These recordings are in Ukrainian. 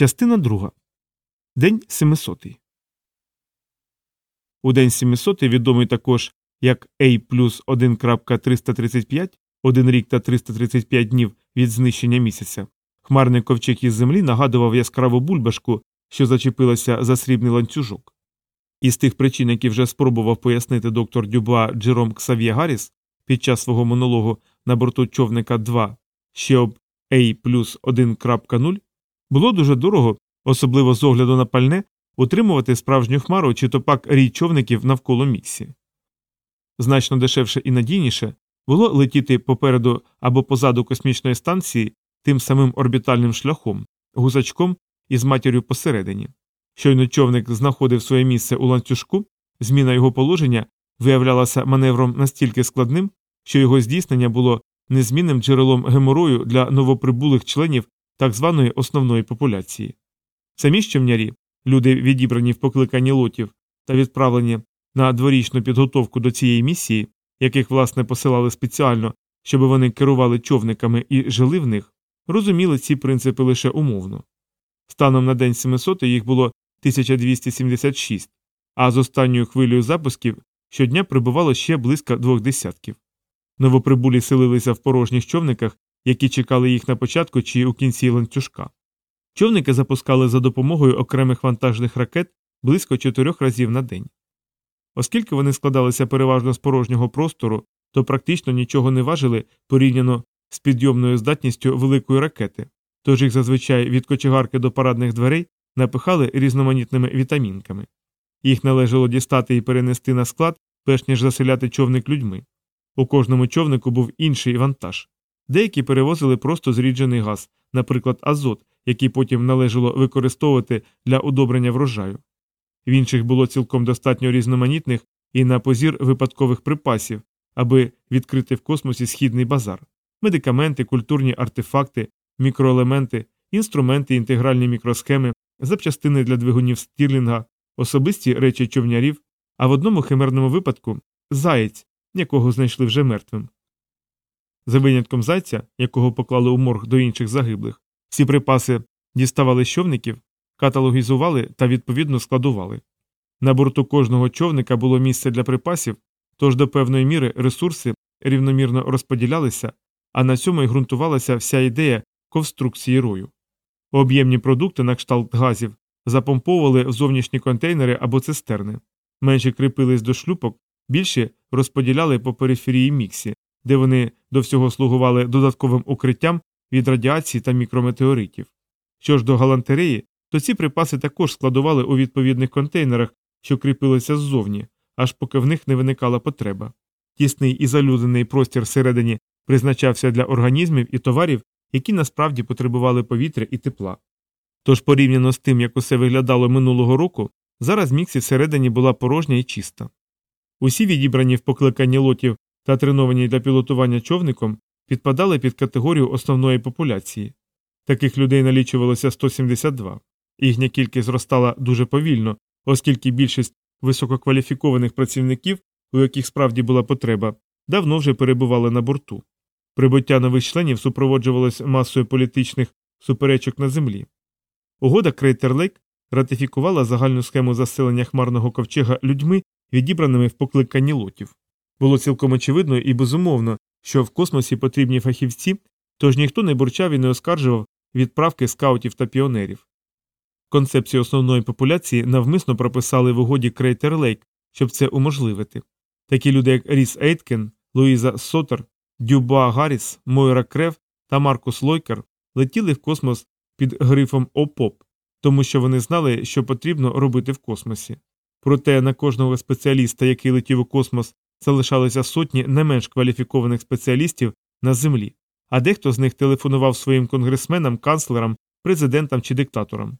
Частина друга. День 700. У день 700 відомий також як A плюс 1.335, один рік та 335 днів від знищення місяця. Хмарний ковчег із землі нагадував яскраву бульбашку, що зачепилася за срібний ланцюжок. Із тих причин, які вже спробував пояснити доктор Дюбуа Джером Ксав'є Гарріс під час свого монологу на борту човника 2 ще об A плюс 1.0, було дуже дорого, особливо з огляду на пальне, утримувати справжню хмару чи то пак рій човників навколо міксі. Значно дешевше і надійніше було летіти попереду або позаду космічної станції тим самим орбітальним шляхом, гусачком із матір'ю посередині. Щойно човник знаходив своє місце у ланцюжку, зміна його положення виявлялася маневром настільки складним, що його здійснення було незмінним джерелом геморою для новоприбулих членів так званої основної популяції. Самі щемнярі, люди, відібрані в покликанні лотів та відправлені на дворічну підготовку до цієї місії, яких, власне, посилали спеціально, щоб вони керували човниками і жили в них, розуміли ці принципи лише умовно. Станом на день 700 їх було 1276, а з останньою хвилею запусків щодня прибувало ще близько двох десятків. Новоприбулі селилися в порожніх човниках, які чекали їх на початку чи у кінці ланцюжка. Човники запускали за допомогою окремих вантажних ракет близько чотирьох разів на день. Оскільки вони складалися переважно з порожнього простору, то практично нічого не важили порівняно з підйомною здатністю великої ракети, тож їх зазвичай від кочегарки до парадних дверей напихали різноманітними вітамінками. Їх належало дістати і перенести на склад, перш ніж заселяти човник людьми. У кожному човнику був інший вантаж. Деякі перевозили просто зріджений газ, наприклад, азот, який потім належало використовувати для удобрення врожаю. В інших було цілком достатньо різноманітних і на позір випадкових припасів, аби відкрити в космосі східний базар, медикаменти, культурні артефакти, мікроелементи, інструменти, інтегральні мікросхеми, запчастини для двигунів стірлінга, особисті речі човнярів, а в одному химерному випадку заєць, якого знайшли вже мертвим. За винятком зайця, якого поклали у морг до інших загиблих, всі припаси діставали з човників, каталогізували та відповідно складували. На борту кожного човника було місце для припасів, тож до певної міри ресурси рівномірно розподілялися, а на цьому й ґрунтувалася вся ідея конструкції рою. Об'ємні продукти на кшталт газів запомповували в зовнішні контейнери або цистерни, менші кріпились до шлюпок, більші розподіляли по периферії міксі, де вони до всього слугували додатковим укриттям від радіації та мікрометеоритів. Що ж до галантереї, то ці припаси також складували у відповідних контейнерах, що кріпилися ззовні, аж поки в них не виникала потреба. Тісний і залюдений простір всередині призначався для організмів і товарів, які насправді потребували повітря і тепла. Тож, порівняно з тим, як усе виглядало минулого року, зараз міксі всередині була порожня і чиста. Усі відібрані в покликанні лотів та треновані для пілотування човником підпадали під категорію основної популяції. Таких людей налічувалося 172. Їхня кількість зростала дуже повільно, оскільки більшість висококваліфікованих працівників, у яких справді була потреба, давно вже перебували на борту. Прибуття нових членів супроводжувалось масою політичних суперечок на землі. Угода Крейтер-Лейк ратифікувала загальну схему заселення хмарного ковчега людьми, відібраними в покликанні лотів. Було цілком очевидно і безумовно, що в космосі потрібні фахівці, тож ніхто не бурчав і не оскаржував відправки скаутів та піонерів. Концепцію основної популяції навмисно прописали в угоді Крейтер Лейк, щоб це уможливити. Такі люди, як Ріс Ейткен, Луїза Сотер, Дюбуа Гарріс, Мойра Крев та Маркус Лойкер летіли в космос під грифом ОПОП, тому що вони знали, що потрібно робити в космосі. Проте на кожного спеціаліста, який летів у космос, залишалися сотні не менш кваліфікованих спеціалістів на землі, а дехто з них телефонував своїм конгресменам, канцлерам, президентам чи диктаторам.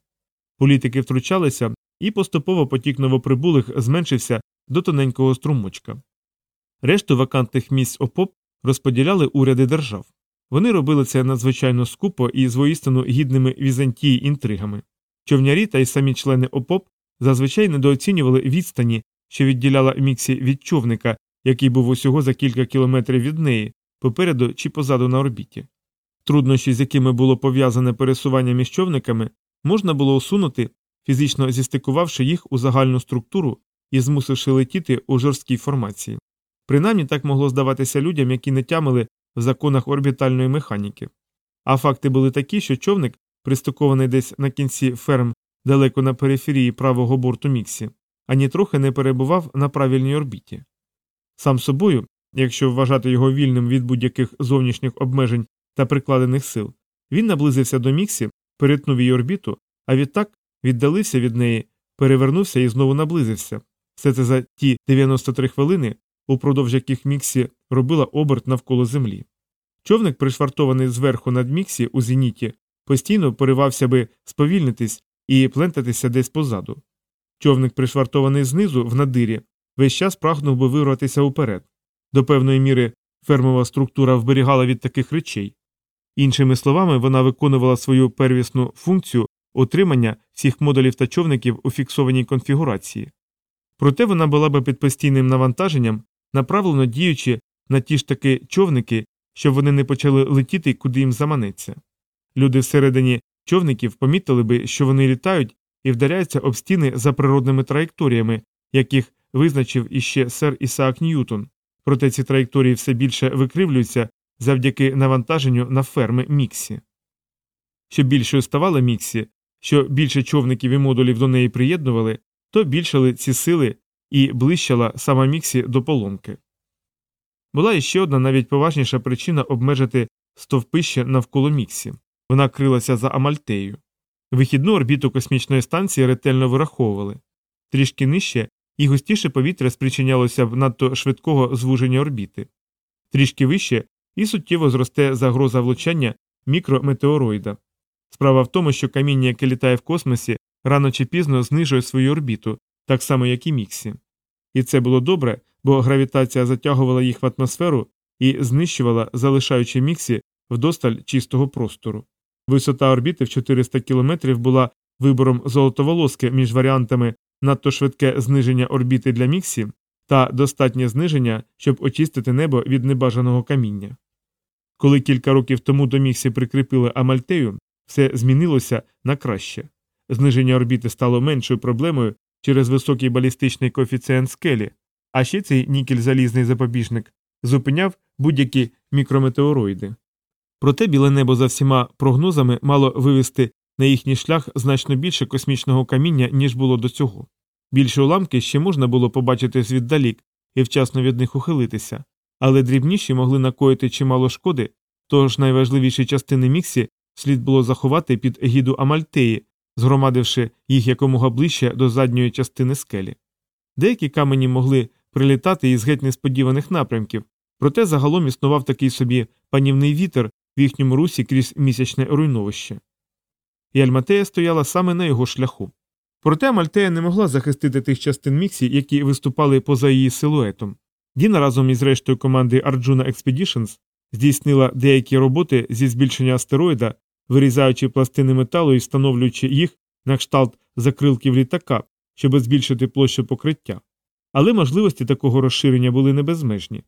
Політики втручалися, і поступово потік новоприбулих зменшився до тоненького струмочка. Решту вакантних місць ОПОП розподіляли уряди держав. Вони робили це надзвичайно скупо і з воїстину гідними Візантії інтригами. Човнярі та й самі члени ОПОП зазвичай недооцінювали відстані, що відділяла міксі від човника, який був усього за кілька кілометрів від неї, попереду чи позаду на орбіті. Труднощі, з якими було пов'язане пересування між човниками, можна було усунути, фізично зістикувавши їх у загальну структуру і змусивши летіти у жорсткій формації. Принаймні так могло здаватися людям, які не тямили в законах орбітальної механіки. А факти були такі, що човник, пристикований десь на кінці ферм далеко на периферії правого борту Міксі, ані трохи не перебував на правильній орбіті. Сам собою, якщо вважати його вільним від будь-яких зовнішніх обмежень та прикладених сил, він наблизився до Міксі, перетнув її орбіту, а відтак віддалився від неї, перевернувся і знову наблизився. Все це за ті 93 хвилини, упродовж яких Міксі робила оберт навколо землі. Човник, пришвартований зверху над Міксі у зеніті, постійно поривався би сповільнитись і плентатися десь позаду. Човник, пришвартований знизу в надирі, весь час прагнув би вирватися уперед. До певної міри фермова структура вберігала від таких речей. Іншими словами, вона виконувала свою первісну функцію утримання всіх модулів та човників у фіксованій конфігурації. Проте вона була би під постійним навантаженням, направлено діючи на ті ж таки човники, щоб вони не почали летіти, куди їм заманеться. Люди всередині човників помітили би, що вони літають і вдаряються об стіни за природними траєкторіями, яких визначив іще сер Ісаак Ньютон, проте ці траєкторії все більше викривлюються завдяки навантаженню на ферми Міксі. Що більшою ставала Міксі, що більше човників і модулів до неї приєднували, то більшали ці сили і блищала сама Міксі до поломки. Була іще одна навіть поважніша причина обмежити стовпище навколо Міксі вона крилася за Амальтею. Вихідну орбіту космічної станції ретельно вираховували трішки нижче і густіше повітря спричинялося б надто швидкого звуження орбіти, трішки вище і суттєво зросте загроза влучання мікрометеороїда. Справа в тому, що каміння, яке літає в космосі, рано чи пізно знижує свою орбіту, так само, як і Міксі. І це було добре, бо гравітація затягувала їх в атмосферу і знищувала, залишаючи Міксі вдосталь чистого простору. Висота орбіти в 400 км була вибором золотоволоски між варіантами надто швидке зниження орбіти для Міксі та достатнє зниження, щоб очистити небо від небажаного каміння. Коли кілька років тому до Міксі прикріпили Амальтею, все змінилося на краще. Зниження орбіти стало меншою проблемою через високий балістичний коефіцієнт скелі, а ще цей нікель залізний запобіжник зупиняв будь-які мікрометеороїди. Проте біле небо за всіма прогнозами мало вивести на їхній шлях значно більше космічного каміння, ніж було до цього. Більше уламки ще можна було побачити звіддалік і вчасно від них ухилитися, але дрібніші могли накоїти чимало шкоди, тож найважливіші частини міксі слід було заховати під гіду Амальтеї, згромадивши їх якомога ближче до задньої частини скелі. Деякі камені могли прилітати із геть несподіваних напрямків, проте загалом існував такий собі панівний вітер в їхньому русі крізь місячне руйновище. І Альматея стояла саме на його шляху. Проте Амальтея не могла захистити тих частин Міксі, які виступали поза її силуетом. Діна разом із рештою команди Arjuna Expeditions здійснила деякі роботи зі збільшення астероїда, вирізаючи пластини металу і встановлюючи їх на кшталт закрилків літака, щоб збільшити площу покриття. Але можливості такого розширення були небезмежні.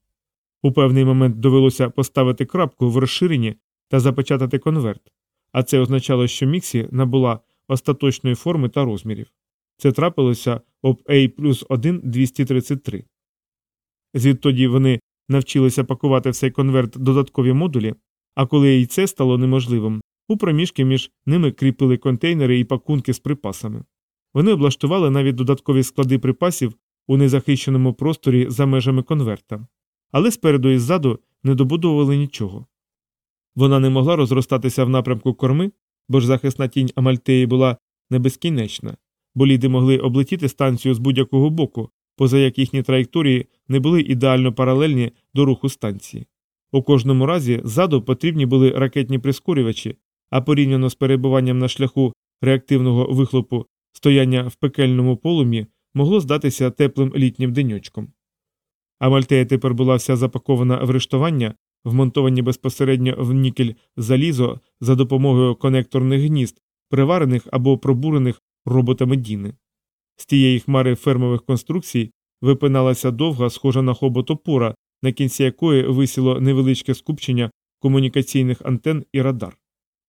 У певний момент довелося поставити крапку в розширенні та запечатати конверт, а це означало, що Міксі набула остаточної форми та розмірів. Це трапилося об A плюс 1 233. Звідтоді вони навчилися пакувати в цей конверт додаткові модулі, а коли і це стало неможливим, у проміжки між ними кріпили контейнери і пакунки з припасами. Вони облаштували навіть додаткові склади припасів у незахищеному просторі за межами конверта, але спереду і ззаду не добудовували нічого. Вона не могла розростатися в напрямку корми, бо ж захисна тінь Амальтеї була небезкінечна, боліди могли облетіти станцію з будь-якого боку, поза як їхні траєкторії не були ідеально паралельні до руху станції. У кожному разі ззаду потрібні були ракетні прискорювачі, а порівняно з перебуванням на шляху реактивного вихлопу стояння в пекельному полум'ї могло здатися теплим літнім деньочком. Амальтея тепер була вся запакована в рештування, вмонтовані безпосередньо в нікель залізо за допомогою конекторних гнізд, приварених або пробурених роботами Діни. З тієї хмари фермових конструкцій випиналася довга, схожа на хобот опора, на кінці якої висіло невеличке скупчення комунікаційних антен і радар.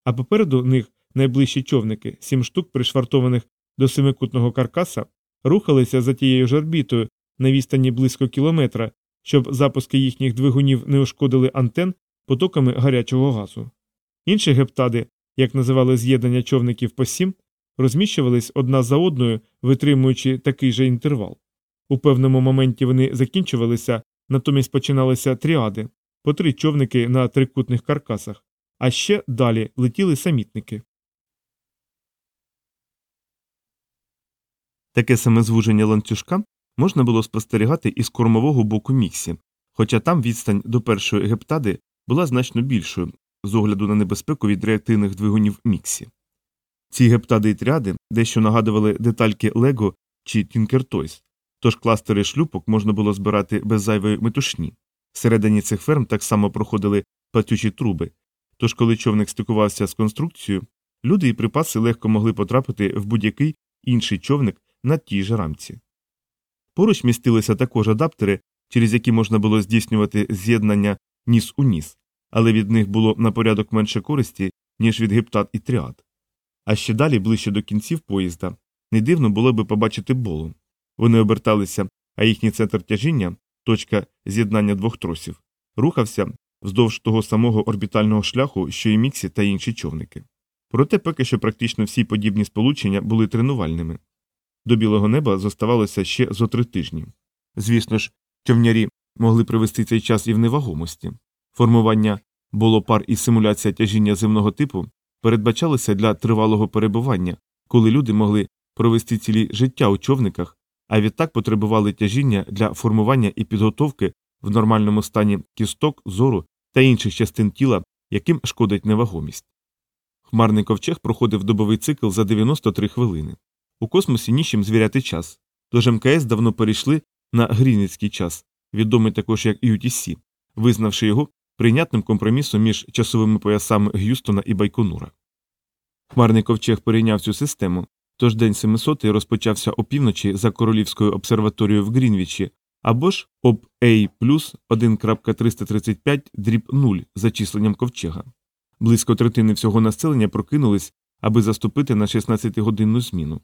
А попереду них найближчі човники, сім штук, пришвартованих до семикутного каркаса, рухалися за тією ж орбітою на відстані близько кілометра, щоб запуски їхніх двигунів не ушкодили антен потоками гарячого газу. Інші гептади, як називали з'єднання човників по сім, розміщувались одна за одною, витримуючи такий же інтервал. У певному моменті вони закінчувалися, натомість починалися тріади, по три човники на трикутних каркасах, а ще далі летіли самітники. Таке саме звуження ланцюжка можна було спостерігати із кормового боку міксі, хоча там відстань до першої гептади була значно більшою з огляду на небезпеку від реактивних двигунів міксі. Ці гептади і тріади дещо нагадували детальки Лего чи Тінкертойс, тож кластери шлюпок можна було збирати без зайвої метушні. Всередині цих ферм так само проходили платючі труби, тож коли човник стикувався з конструкцією, люди і припаси легко могли потрапити в будь-який інший човник на тій же рамці. Поруч містилися також адаптери, через які можна було здійснювати з'єднання ніс у ніс, але від них було на порядок менше користі, ніж від гептат і тріад. А ще далі, ближче до кінців поїзда, не дивно було би побачити болу. Вони оберталися, а їхній центр тяжіння, точка з'єднання двох тросів, рухався вздовж того самого орбітального шляху, що і міксі та інші човники. Проте поки що практично всі подібні сполучення були тренувальними. До білого неба зоставалося ще зо три тижні. Звісно ж, човнярі могли провести цей час і в невагомості. Формування болопар і симуляція тяжіння земного типу передбачалися для тривалого перебування, коли люди могли провести цілі життя у човниках, а відтак потребували тяжіння для формування і підготовки в нормальному стані кісток, зору та інших частин тіла, яким шкодить невагомість. Хмарний ковчег проходив добовий цикл за 93 хвилини. У космосі нічим звіряти час, тож МКС давно перейшли на гріницький час, відомий також як UTC, визнавши його прийнятним компромісом між часовими поясами Г'юстона і Байконура. Хмарний ковчег перейняв цю систему, тож день 700 розпочався опівночі за королівською обсерваторією в Грінвічі або ж об A плюс 1.335 дріб 0 за численням ковчега. Близько третини всього населення прокинулись, аби заступити на 16-годинну зміну.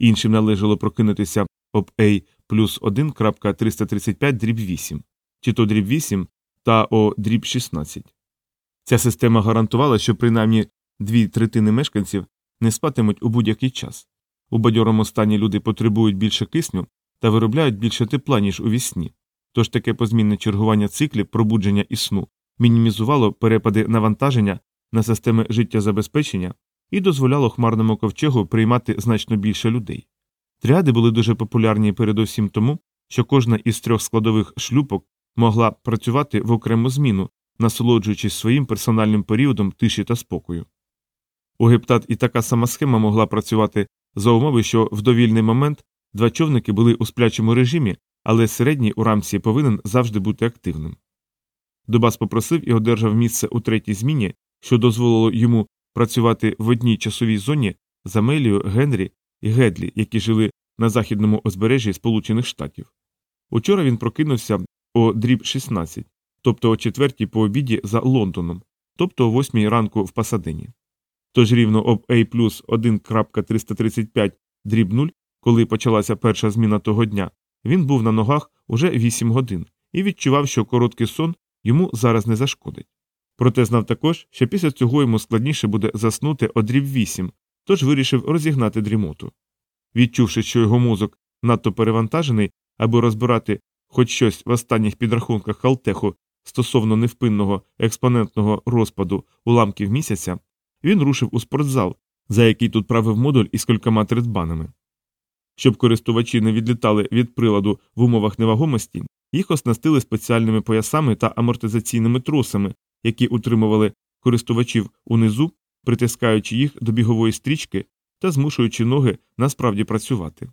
Іншим належало прокинутися об A плюс 1.335 дріб 8, чи то дріб 8 та о дріб 16. Ця система гарантувала, що принаймні дві третини мешканців не спатимуть у будь-який час. У бадьорому стані люди потребують більше кисню та виробляють більше тепла, ніж у вісні. Тож таке позмінне чергування циклів пробудження і сну мінімізувало перепади навантаження на системи життєзабезпечення і дозволяло хмарному ковчегу приймати значно більше людей. Тріади були дуже популярні передусім тому, що кожна із трьох складових шлюпок могла працювати в окрему зміну, насолоджуючись своїм персональним періодом тиші та спокою. У гептат і така сама схема могла працювати за умови, що в довільний момент два човники були у сплячому режимі, але середній у рамці повинен завжди бути активним. Добас попросив і одержав місце у третій зміні, що дозволило йому працювати в одній часовій зоні з Амелією, Генрі і Гедлі, які жили на західному узбережжі Сполучених Штатів. Учора він прокинувся о дріб 16, тобто о четвертій по обіді за Лондоном, тобто о восьмій ранку в Пасадині. Тож рівно об A плюс 1.335 дріб 0, коли почалася перша зміна того дня, він був на ногах уже 8 годин і відчував, що короткий сон йому зараз не зашкодить. Проте знав також, що після цього йому складніше буде заснути о дріб 8, тож вирішив розігнати дрімоту. Відчувши, що його мозок надто перевантажений, аби розбирати хоч щось в останніх підрахунках Халтеху стосовно невпинного експонентного розпаду уламків місяця, він рушив у спортзал, за який тут правив модуль із кількома тридбанами. Щоб користувачі не відлітали від приладу в умовах невагомості, їх оснастили спеціальними поясами та амортизаційними тросами, які утримували користувачів унизу, притискаючи їх до бігової стрічки та змушуючи ноги насправді працювати.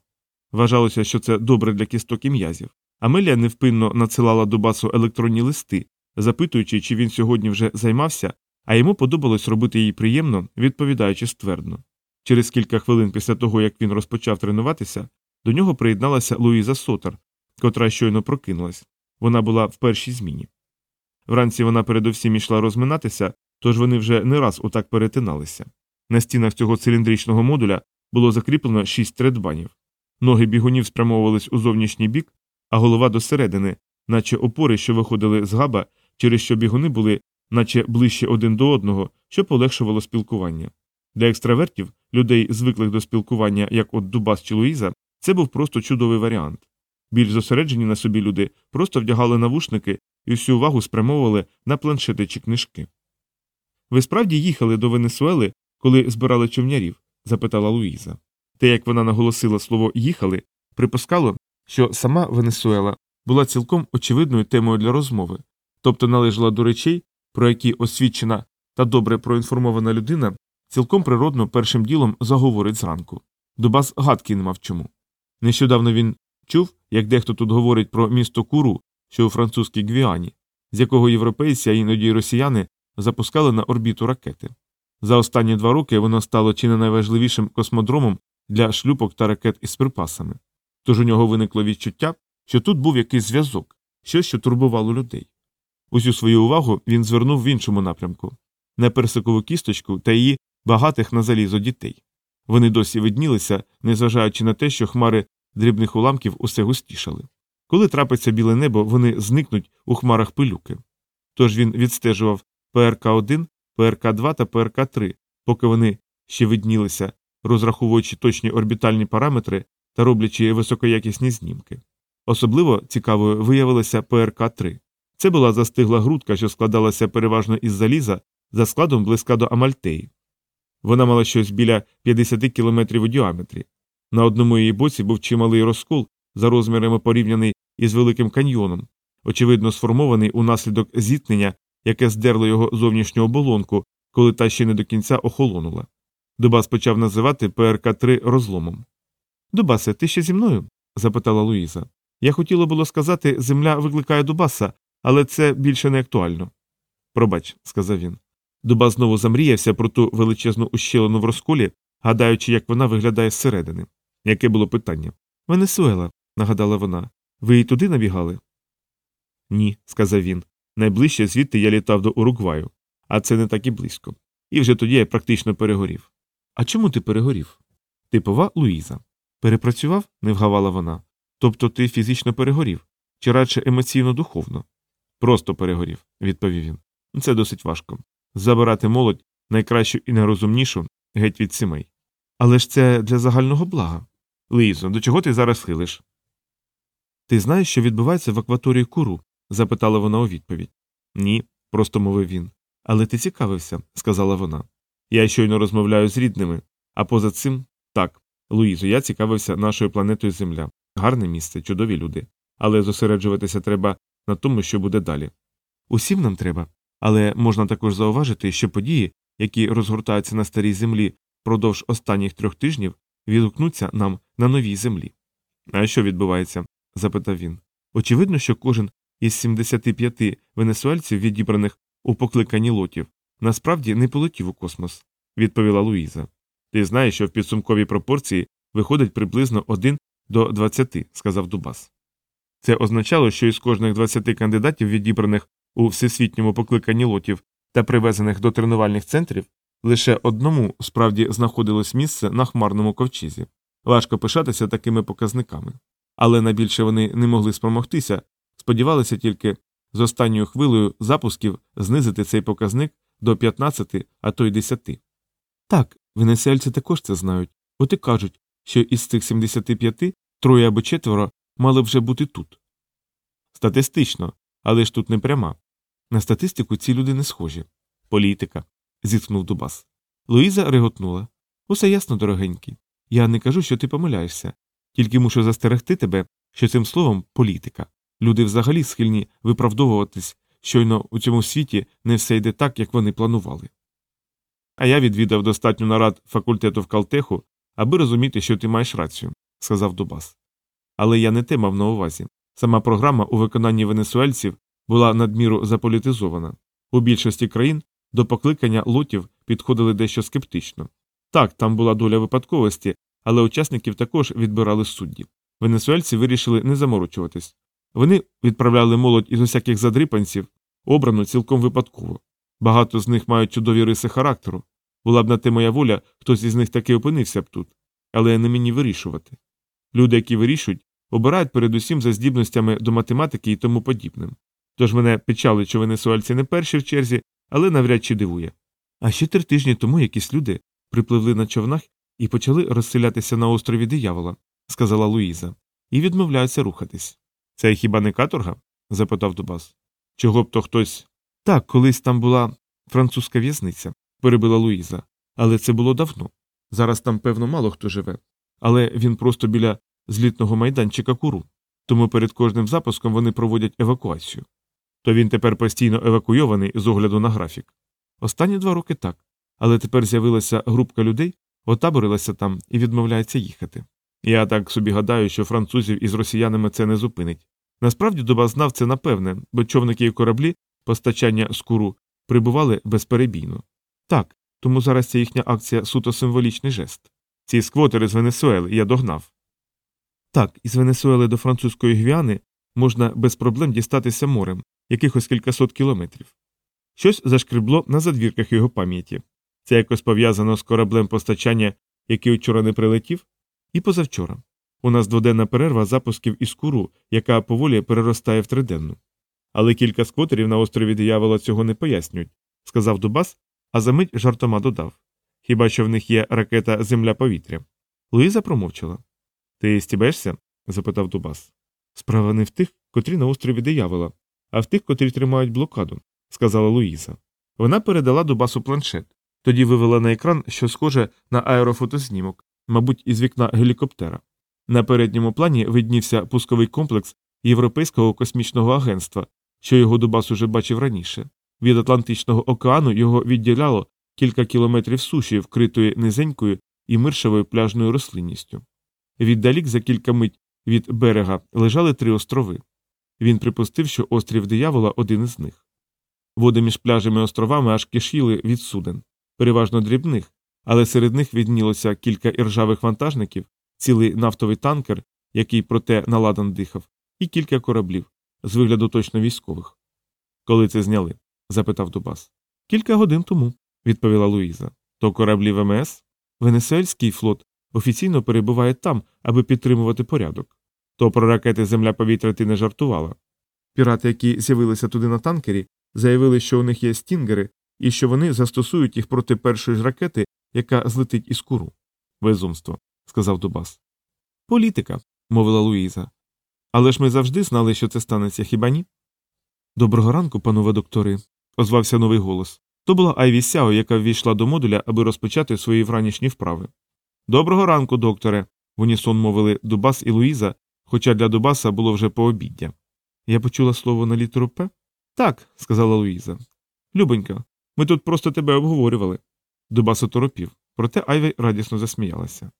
Вважалося, що це добре для кісток і м'язів. Амелія невпинно надсилала до басу електронні листи, запитуючи, чи він сьогодні вже займався, а йому подобалось робити їй приємно, відповідаючи ствердно. Через кілька хвилин після того, як він розпочав тренуватися, до нього приєдналася Луїза Сотер, котра щойно прокинулась. Вона була в першій зміні. Вранці вона передовсім йшла розминатися, тож вони вже не раз отак перетиналися. На стінах цього циліндричного модуля було закріплено шість тредбанів. Ноги бігунів спрямовувались у зовнішній бік, а голова до середини, наче опори, що виходили з габа, через що бігуни були, наче ближче один до одного, що полегшувало спілкування. Для екстравертів, людей, звиклих до спілкування, як от Дубас чи Луїза, це був просто чудовий варіант. Більш зосереджені на собі люди просто вдягали навушники і всю увагу спрямовували на планшети чи книжки. Ви справді їхали до Венесуели, коли збирали човнярів? запитала Луїза. Те, як вона наголосила слово їхали, припускало, що сама Венесуела була цілком очевидною темою для розмови, тобто належала до речей, про які освічена та добре проінформована людина цілком природно першим ділом заговорить зранку. Дубас гадки не мав чому. Нещодавно він чув, як дехто тут говорить про місто Куру, що у французькій Гвіані, з якого європейці, а іноді й росіяни запускали на орбіту ракети. За останні два роки воно стало чи не найважливішим космодромом для шлюпок та ракет із припасами. Тож у нього виникло відчуття, що тут був якийсь зв'язок, щось, що турбувало людей. Усю свою увагу він звернув в іншому напрямку на персикову кісточку та її багатих на залізо дітей. Вони досі виднілися, незважаючи на те, що хмари дрібних уламків усе густішали. Коли трапиться біле небо, вони зникнуть у хмарах пилюки. Тож він відстежував ПРК-1, ПРК-2 та ПРК-3, поки вони ще виднілися, розраховуючи точні орбітальні параметри та роблячи високоякісні знімки. Особливо цікавою виявилася ПРК-3. Це була застигла грудка, що складалася переважно із заліза, за складом близька до Амальтеї. Вона мала щось біля 50 кілометрів у діаметрі. На одному її боці був чималий розкол, за розмірами порівняний із Великим каньйоном, очевидно сформований унаслідок зіткнення, яке здерло його зовнішню оболонку, коли та ще не до кінця охолонула. Дубас почав називати ПРК-3 розломом. Дубасе, ти ще зі мною? запитала Луїза. Я хотіла було сказати, земля викликає Дубаса, але це більше не актуально. Пробач, сказав він. Дубас знову замріявся про ту величезну ущелину в розколі, гадаючи, як вона виглядає зсередини. Яке було питання? Венесуела, нагадала вона. Ви і туди набігали? Ні, сказав він. Найближче звідти я літав до Уругваю, а це не так і близько. І вже тоді я практично перегорів. А чому ти перегорів? Типова Луїза. Перепрацював? не вгавала вона. Тобто ти фізично перегорів, чи радше емоційно духовно? Просто перегорів, відповів він. Це досить важко. Забирати молодь найкращу і найрозумнішу геть від сімей. Але ж це для загального блага. Луїзо, до чого ти зараз хилиш? Ти знаєш, що відбувається в акваторії куру? запитала вона у відповідь. Ні, просто мовив він. Але ти цікавився, сказала вона. Я щойно розмовляю з рідними, а поза цим так, Луїзо, я цікавився нашою планетою Земля. Гарне місце, чудові люди. Але зосереджуватися треба на тому, що буде далі. Усім нам треба. Але можна також зауважити, що події, які розгортаються на старій землі впродовж останніх трьох тижнів, відгукнуться нам на новій землі. А що відбувається? Запитав він. Очевидно, що кожен із 75 венесуельців, відібраних у покликанні лотів, насправді не полетів у космос, відповіла Луїза. Ти знаєш, що в підсумковій пропорції виходить приблизно 1 до 20, сказав Дубас. Це означало, що із кожних 20 кандидатів, відібраних у всесвітньому покликанні лотів та привезених до тренувальних центрів, лише одному справді знаходилось місце на хмарному ковчезі. Важко пишатися такими показниками. Але найбільше вони не могли спромогтися, сподівалися тільки з останньою хвилею запусків знизити цей показник до 15, а то й 10. Так, венесельці також це знають, от і кажуть, що із цих 75 троє або четверо мали вже бути тут. Статистично, але ж тут не пряма. На статистику ці люди не схожі. Політика. зітхнув Дубас. Луїза реготнула. Усе ясно, дорогенький. Я не кажу, що ти помиляєшся. Тільки мушу застерегти тебе, що цим словом політика. Люди взагалі схильні виправдовуватись, щойно у цьому світі не все йде так, як вони планували. А я відвідав достатньо нарад факультету в Калтеху, аби розуміти, що ти маєш рацію, сказав Дубас. Але я не те мав на увазі. Сама програма у виконанні венесуельців була надміру заполітизована. У більшості країн до покликання лотів підходили дещо скептично. Так, там була доля випадковості, але учасників також відбирали судді. Венесуельці вирішили не заморочуватись. Вони відправляли молодь із усяких задрипанців, обрану цілком випадково. Багато з них мають чудові риси характеру, Була б на те моя воля, хтось із них таки опинився б тут, але не мені вирішувати. Люди, які вирішують, обирають передусім за здібностями до математики і тому подібним. Тож мене печалить, що венесуальці не перші в черзі, але навряд чи дивує. А ще три тижні тому якісь люди припливли на човнах і почали розселятися на острові диявола, сказала Луїза, і відмовляються рухатись. Це хіба не каторга? запитав Дубас. Чого б то хтось. Так, колись там була французька в'язниця, перебила Луїза. Але це було давно. Зараз там, певно, мало хто живе. Але він просто біля злітного майданчика куру. Тому перед кожним запуском вони проводять евакуацію. То він тепер постійно евакуйований з огляду на графік. Останні два роки так. Але тепер з'явилася групка людей, отаборилася там і відмовляється їхати. Я так собі гадаю, що французів із росіянами це не зупинить. Насправді доба знав це напевне, бо човники і кораблі постачання з куру прибували безперебійно. Так, тому зараз ця їхня акція суто символічний жест. Ці сквотери з Венесуели я догнав. Так, із Венесуели до французької гвіани можна без проблем дістатися морем, якихось кількасот кілометрів. Щось зашкребло на задвірках його пам'яті. Це якось пов'язано з кораблем постачання, який вчора не прилетів, і позавчора. У нас дводенна перерва запусків із куру, яка поволі переростає в триденну. Але кілька скотерів на острові диявола цього не пояснюють, сказав Дубас, а за мить жартома додав. Хіба що в них є ракета Земля повітря. Луїза промовчала. Ти стібешся? запитав Дубас. Справа не в тих, котрі на острові диявола, а в тих, котрі тримають блокаду, сказала Луїза. Вона передала Дубасу планшет, тоді вивела на екран, що схоже на аерофотознімок, мабуть, із вікна гелікоптера. На передньому плані виднівся пусковий комплекс Європейського космічного агентства, що його Дубас уже бачив раніше. Від Атлантичного океану його відділяло кілька кілометрів суші, вкритої низенькою і миршевою пляжною рослинністю. Віддалік за кілька мить від берега лежали три острови. Він припустив, що острів диявола один із них. Води між пляжами і островами аж кишіли від суден, переважно дрібних, але серед них віднілося кілька іржавих вантажників, цілий нафтовий танкер, який проте наладан дихав, і кілька кораблів, з вигляду точно військових. Коли це зняли? запитав Дубас. Кілька годин тому, відповіла Луїза. То кораблі ВМС? Венесуельський флот офіційно перебуває там, аби підтримувати порядок. То про ракети Земля повітря ти не жартувала. Пірати, які з'явилися туди на танкері, заявили, що у них є стінгери, і що вони застосують їх проти першої ж ракети, яка злетить із куру. Безумство, сказав Дубас. Політика, мовила Луїза. Але ж ми завжди знали, що це станеться хіба ні? Доброго ранку, панове доктори, озвався новий голос. То була Айві Сяо, яка ввійшла до модуля, аби розпочати свої вранішні вправи. Доброго ранку, докторе, в унісон мовили Дубас і Луїза, хоча для Дубаса було вже пообіддя. Я почула слово на літеру П? Так, сказала Луїза. Любонька, ми тут просто тебе обговорювали. Дубас оторопів, проте Айві радісно засміялася.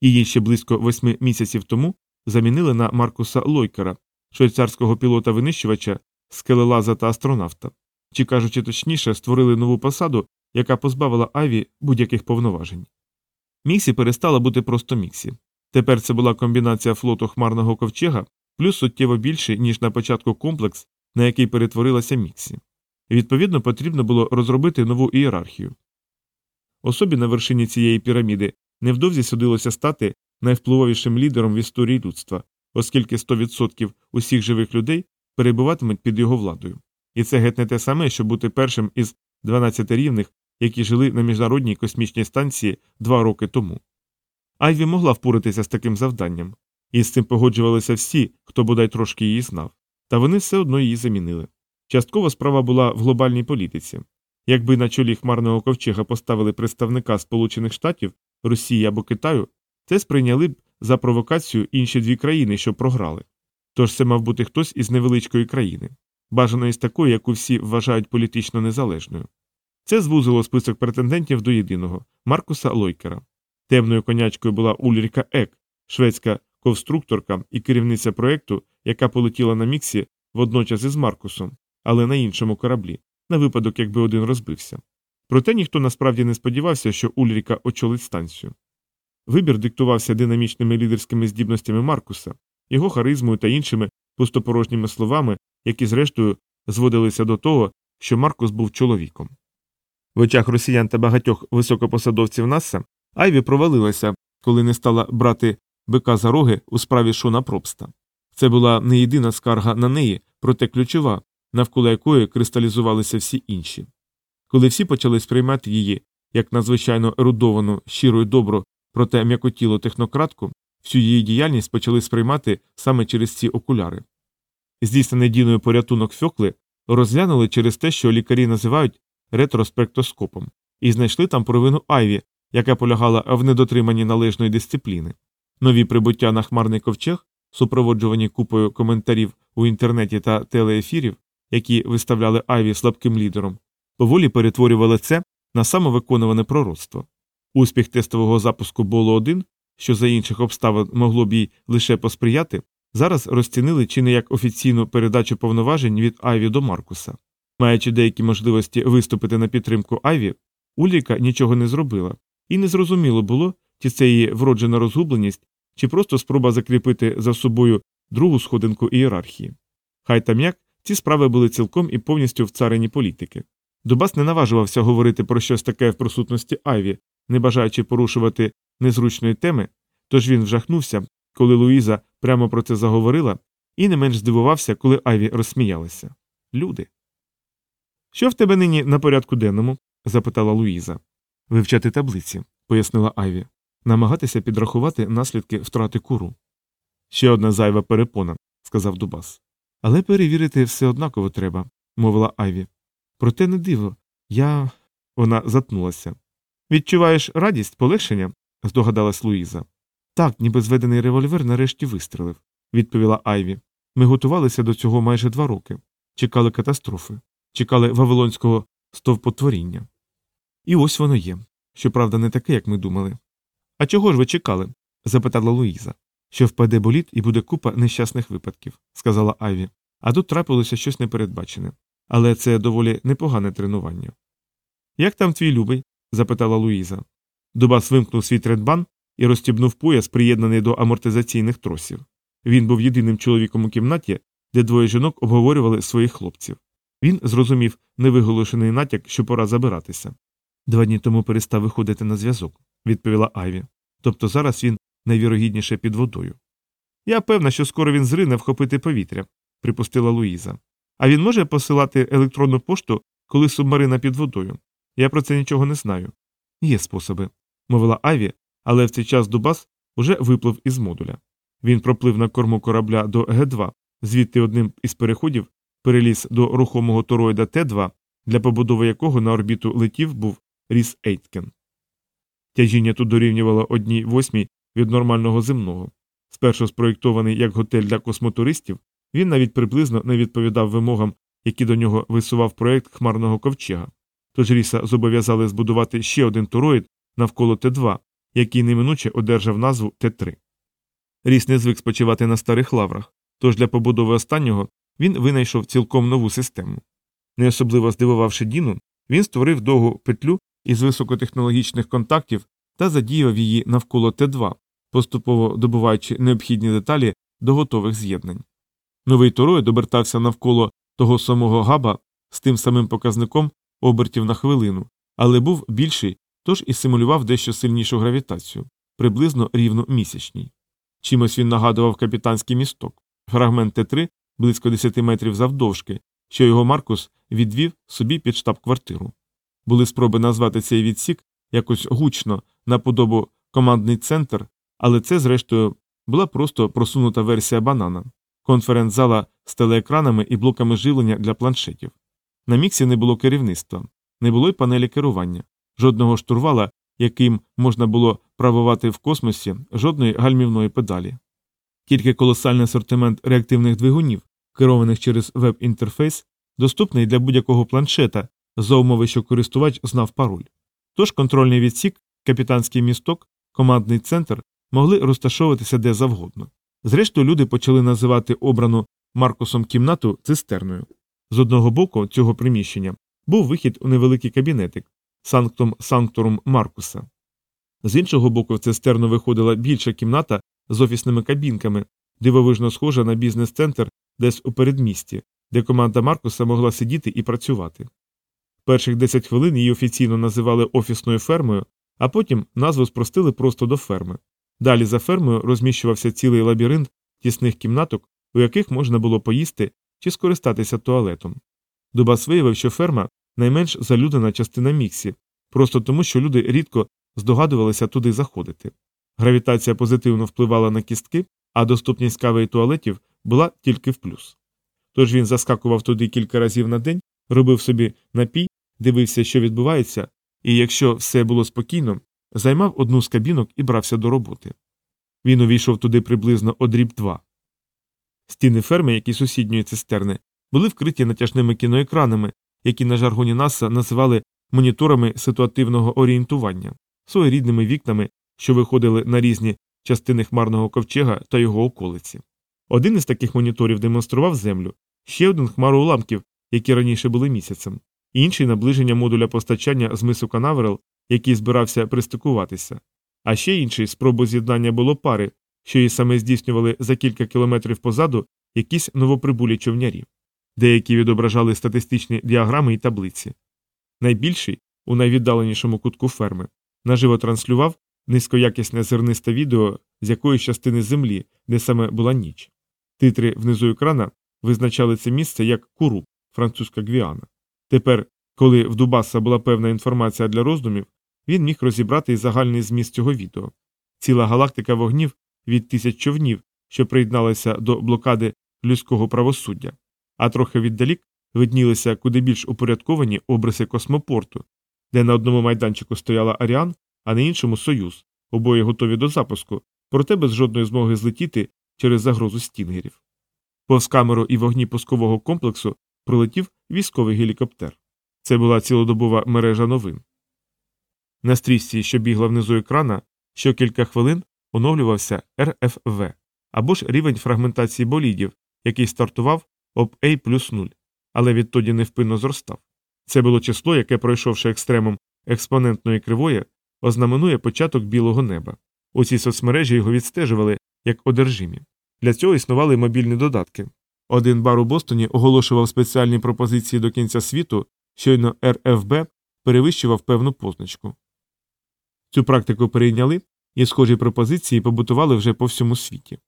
Її ще близько восьми місяців тому замінили на Маркуса Лойкера, швейцарського пілота-винищувача, скелелаза та астронавта. Чи кажучи точніше, створили нову посаду, яка позбавила Айві будь-яких повноважень. Міксі перестала бути просто Міксі. Тепер це була комбінація флоту хмарного ковчега, плюс суттєво більший, ніж на початку комплекс, на який перетворилася Міксі. І, відповідно, потрібно було розробити нову ієрархію. Особі на вершині цієї піраміди невдовзі судилося стати найвпливовішим лідером в історії людства, оскільки 100% усіх живих людей перебуватимуть під його владою. І це геть не те саме, що бути першим із 12 рівних, які жили на міжнародній космічній станції два роки тому. Айві могла впоратися з таким завданням, і з цим погоджувалися всі, хто бодай трошки її знав, та вони все одно її замінили. Частково справа була в глобальній політиці. Якби на чолі хмарного ковчега поставили представника Сполучених Штатів, Росії або Китаю, це сприйняли б за провокацію інші дві країни, що програли. Тож це мав бути хтось із невеличкої країни, бажано із такої, яку всі вважають політично незалежною. Це звузило список претендентів до єдиного Маркуса Лойкера. Темною конячкою була Ульріка Ек, шведська конструкторка і керівниця проєкту, яка полетіла на міксі водночас із Маркусом, але на іншому кораблі, на випадок, якби один розбився. Проте ніхто насправді не сподівався, що Ульріка очолить станцію. Вибір диктувався динамічними лідерськими здібностями Маркуса, його харизмою та іншими пустопорожніми словами, які, зрештою, зводилися до того, що Маркус був чоловіком. В очах росіян та багатьох високопосадовців НАСА Айві провалилася, коли не стала брати бика за роги у справі Шона Пробста. Це була не єдина скарга на неї, проте ключова, навколо якої кристалізувалися всі інші. Коли всі почали сприймати її як надзвичайно ерудовану, щиру і добру, проте м'якотілу технократку, всю її діяльність почали сприймати саме через ці окуляри. Здійснений Діною порятунок Фьокли розглянули через те, що лікарі називають ретроспектоскопом, і знайшли там провину Айві, яка полягала в недотриманні належної дисципліни. Нові прибуття на хмарний ковчег, супроводжувані купою коментарів у інтернеті та телеефірів, які виставляли Айві слабким лідером, поволі перетворювали це на самовиконуване пророцтво. Успіх тестового запуску було один, що за інших обставин могло б їй лише посприяти, зараз розцінили чи не як офіційну передачу повноважень від Айві до Маркуса. Маючи деякі можливості виступити на підтримку Айві, Ульріка нічого не зробила, і незрозуміло було, чи це її вроджена розгубленість, чи просто спроба закріпити за собою другу сходинку ієрархії. Хай там як, ці справи були цілком і повністю в царині політики. Дубас не наважувався говорити про щось таке в присутності Айві, не бажаючи порушувати незручної теми, тож він вжахнувся, коли Луїза прямо про це заговорила, і не менш здивувався, коли Айві розсміялася. Люди. Що в тебе нині на порядку денному? запитала Луїза. Вивчати таблиці, пояснила Айві, намагатися підрахувати наслідки втрати куру. Ще одна зайва перепона, сказав Дубас. Але перевірити все однаково треба, мовила Айві. Проте не диво, я. Вона затнулася. Відчуваєш радість, полегшення? здогадалась Луїза. Так, ніби зведений револьвер нарешті вистрелив, відповіла Айві. Ми готувалися до цього майже два роки, чекали катастрофи, чекали вавилонського стовпотворіння. І ось воно є. Щоправда, не таке, як ми думали. А чого ж ви чекали? запитала Луїза. Що впаде болід і буде купа нещасних випадків, сказала Айві. А тут трапилося щось непередбачене. Але це доволі непогане тренування. Як там твій любий? запитала Луїза. Дубас вимкнув свій тредбан і розстібнув пояс, приєднаний до амортизаційних тросів. Він був єдиним чоловіком у кімнаті, де двоє жінок обговорювали своїх хлопців. Він зрозумів невиголошений натяк, що пора забиратися. Два дні тому перестав виходити на зв'язок, відповіла Айві. Тобто зараз він найвірогідніше під водою. Я певна, що скоро він зрине вхопити повітря, припустила Луїза. А він може посилати електронну пошту, коли субмарина під водою. Я про це нічого не знаю. Є способи, мовила Айві, але в цей час Дубас уже виплив із модуля. Він проплив на корму корабля до Г2, звідти одним із переходів переліз до рухомого тороїда Т2, для побудови якого на орбіту летів був Ріс Ейткен. Тяжіння тут дорівнювало одній восьмій від нормального земного. Спершу спроєктований як готель для космотуристів, він навіть приблизно не відповідав вимогам, які до нього висував проєкт хмарного ковчега. Тож Ріса зобов'язали збудувати ще один тороїд навколо Т2, який неминуче одержав назву Т3. Ріс не звик спочивати на старих лаврах, тож для побудови останнього він винайшов цілком нову систему. Не особливо здивувавши Діну, він створив довгу петлю із високотехнологічних контактів та задіяв її навколо Т2, поступово добуваючи необхідні деталі до готових з'єднань. Новий тороїд обертався навколо того самого габа з тим самим показником обертів на хвилину, але був більший, тож і симулював дещо сильнішу гравітацію, приблизно рівну місячній. Чимось він нагадував капітанський місток, фрагмент Т3 близько 10 метрів завдовжки, що його Маркус відвів собі під штаб-квартиру. Були спроби назвати цей відсік якось гучно на подобу командний центр, але це, зрештою, була просто просунута версія банана, конференц-зала з телеекранами і блоками живлення для планшетів. На міксі не було керівництва, не було й панелі керування, жодного штурвала, яким можна було правувати в космосі, жодної гальмівної педалі. Тільки колосальний асортимент реактивних двигунів, керованих через веб-інтерфейс, доступний для будь-якого планшета за умови, що користувач знав пароль. Тож контрольний відсік, капітанський місток, командний центр могли розташовуватися де завгодно. Зрештою, люди почали називати обрану Маркусом кімнату цистерною. З одного боку цього приміщення був вихід у невеликий кабінетик санктум санкторум Маркуса. З іншого боку, в цистерну виходила більша кімната з офісними кабінками, дивовижно схожа на бізнес-центр десь у передмісті, де команда Маркуса могла сидіти і працювати. Перших 10 хвилин її офіційно називали офісною фермою, а потім назву спростили просто до ферми. Далі за фермою розміщувався цілий лабіринт тісних кімнаток, у яких можна було поїсти чи скористатися туалетом. Дубас виявив, що ферма найменш залюдена частина міксі, просто тому, що люди рідко здогадувалися туди заходити. Гравітація позитивно впливала на кістки, а доступність кави і туалетів була тільки в плюс. Тож він заскакував туди кілька разів на день, робив собі напій, дивився, що відбувається, і якщо все було спокійно, займав одну з кабінок і брався до роботи. Він увійшов туди приблизно о дріб два. Стіни ферми, як і сусідньої цистерни, були вкриті натяжними кіноекранами, які на жаргоні НАСА називали моніторами ситуативного орієнтування, своєрідними вікнами, що виходили на різні частини хмарного ковчега та його околиці. Один із таких моніторів демонстрував землю, ще один хмару уламків, які раніше були місяцем, інший наближення модуля постачання з мису Канаверал, який збирався пристикуватися, а ще інший спробу з'єднання було пари, що її саме здійснювали за кілька кілометрів позаду якісь новоприбулі човнярі. Деякі відображали статистичні діаграми і таблиці. Найбільший, у найвіддаленішому кутку ферми, наживо транслював низькоякісне зернисте відео з якоїсь частини землі, де саме була ніч. Титри внизу екрана визначали це місце як Куру, французька Гвіана. Тепер, коли в Дубаса була певна інформація для роздумів, він міг розібрати і загальний зміст цього відео. Ціла галактика вогнів від тисяч човнів, що приєдналися до блокади людського правосуддя, а трохи віддалік виднілися куди більш упорядковані обриси космопорту, де на одному майданчику стояла Аріан, а на іншому Союз, обоє готові до запуску, проте без жодної змоги злетіти через загрозу стінгерів. Повз камеру і вогні пускового комплексу пролетів військовий гелікоптер. Це була цілодобова мережа новин. На стрічці, що бігла внизу екрана, що кілька хвилин оновлювався РФВ або ж рівень фрагментації болідів, який стартував об A плюс 0, але відтоді невпинно зростав. Це було число, яке, пройшовши екстремум експонентної кривої, ознаменує початок білого неба. Усі соцмережі його відстежували як одержимі. Для цього існували мобільні додатки. Один бар у Бостоні оголошував спеціальні пропозиції до кінця світу, щойно РФБ перевищував певну позначку. Цю практику перейняли і схожі пропозиції побутували вже по всьому світі.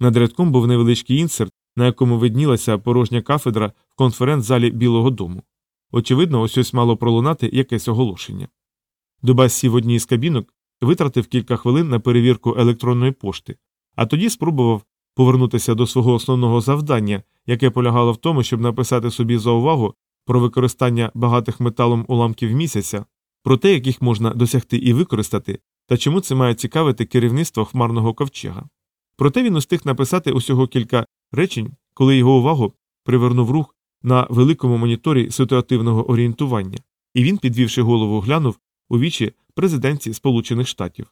Над рядком був невеличкий інсерт, на якому виднілася порожня кафедра в конференц-залі Білого Дому. Очевидно, ось ось мало пролунати якесь оголошення. Дубас сів в одній з кабінок, витратив кілька хвилин на перевірку електронної пошти, а тоді спробував повернутися до свого основного завдання, яке полягало в тому, щоб написати собі за увагу про використання багатих металом уламків місяця, про те, яких можна досягти і використати, та чому це має цікавити керівництво хмарного ковчега. Проте він устиг написати усього кілька речень, коли його увагу привернув рух на великому моніторі ситуативного орієнтування, і він, підвівши голову, глянув у вічі президентці Сполучених Штатів.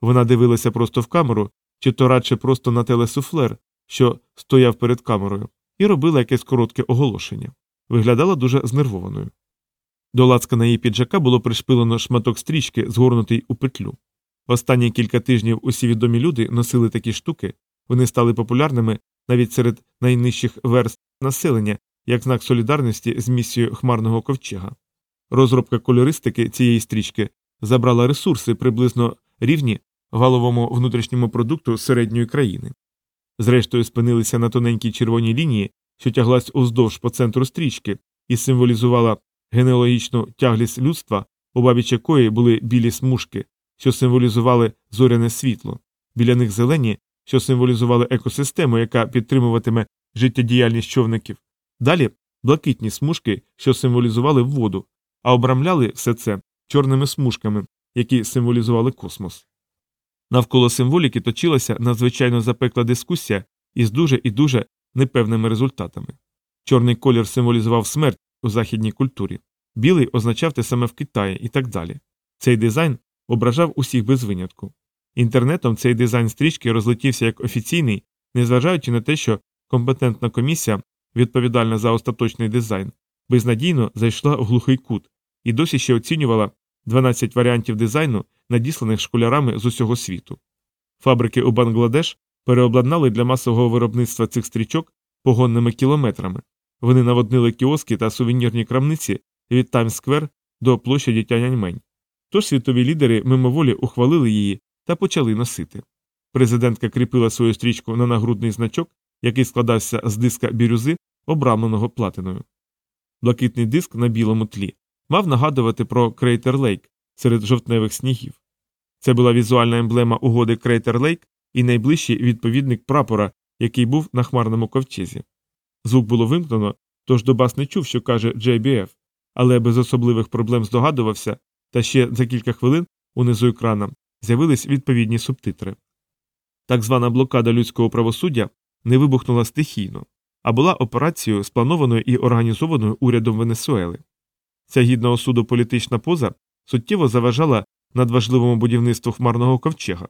Вона дивилася просто в камеру, чи то радше просто на телесуфлер, що стояв перед камерою, і робила якесь коротке оголошення. Виглядала дуже знервованою. До лацка на її піджака було пришпилено шматок стрічки, згорнутий у петлю. Останні кілька тижнів усі відомі люди носили такі штуки, вони стали популярними навіть серед найнижчих верст населення як знак солідарності з місією хмарного ковчега. Розробка кольористики цієї стрічки забрала ресурси приблизно рівні валовому внутрішньому продукту середньої країни. Зрештою, спинилися на тоненькій червоній лінії, що тяглась уздовж по центру стрічки, і символізувала генеалогічну тяглість людства, у бабіч якої були білі смужки, що символізували зоряне світло, біля них зелені, що символізували екосистему, яка підтримуватиме життєдіяльність човників. Далі блакитні смужки, що символізували воду, а обрамляли все це чорними смужками, які символізували космос. Навколо символіки точилася надзвичайно запекла дискусія із дуже і дуже непевними результатами. Чорний колір символізував смерть у західній культурі, білий означав те саме в Китаї і так далі. Цей дизайн ображав усіх без винятку. Інтернетом цей дизайн стрічки розлетівся як офіційний, незважаючи на те, що компетентна комісія, відповідальна за остаточний дизайн, безнадійно зайшла у глухий кут і досі ще оцінювала 12 варіантів дизайну, надісланих школярами з усього світу. Фабрики у Бангладеш переобладнали для масового виробництва цих стрічок погонними кілометрами. Вони наводнили кіоски та сувенірні крамниці від Таймс-сквер до площаді Тяньаньмень. Тож світові лідери мимоволі ухвалили її та почали носити. Президентка кріпила свою стрічку на нагрудний значок, який складався з диска бірюзи, обрамленого платиною. Блакитний диск на білому тлі мав нагадувати про Крейтер Лейк серед жовтневих снігів. Це була візуальна емблема угоди Крейтер Лейк і найближчий відповідник прапора, який був на хмарному ковчезі. Звук було вимкнено, тож Добас не чув, що каже JBF, але без особливих проблем здогадувався, та ще за кілька хвилин унизу екрана з'явились відповідні субтитри. Так звана блокада людського правосуддя не вибухнула стихійно, а була операцією, спланованою і організованою урядом Венесуели. Ця гідна осуду політична поза суттєво заважала надважливому будівництву хмарного ковчега.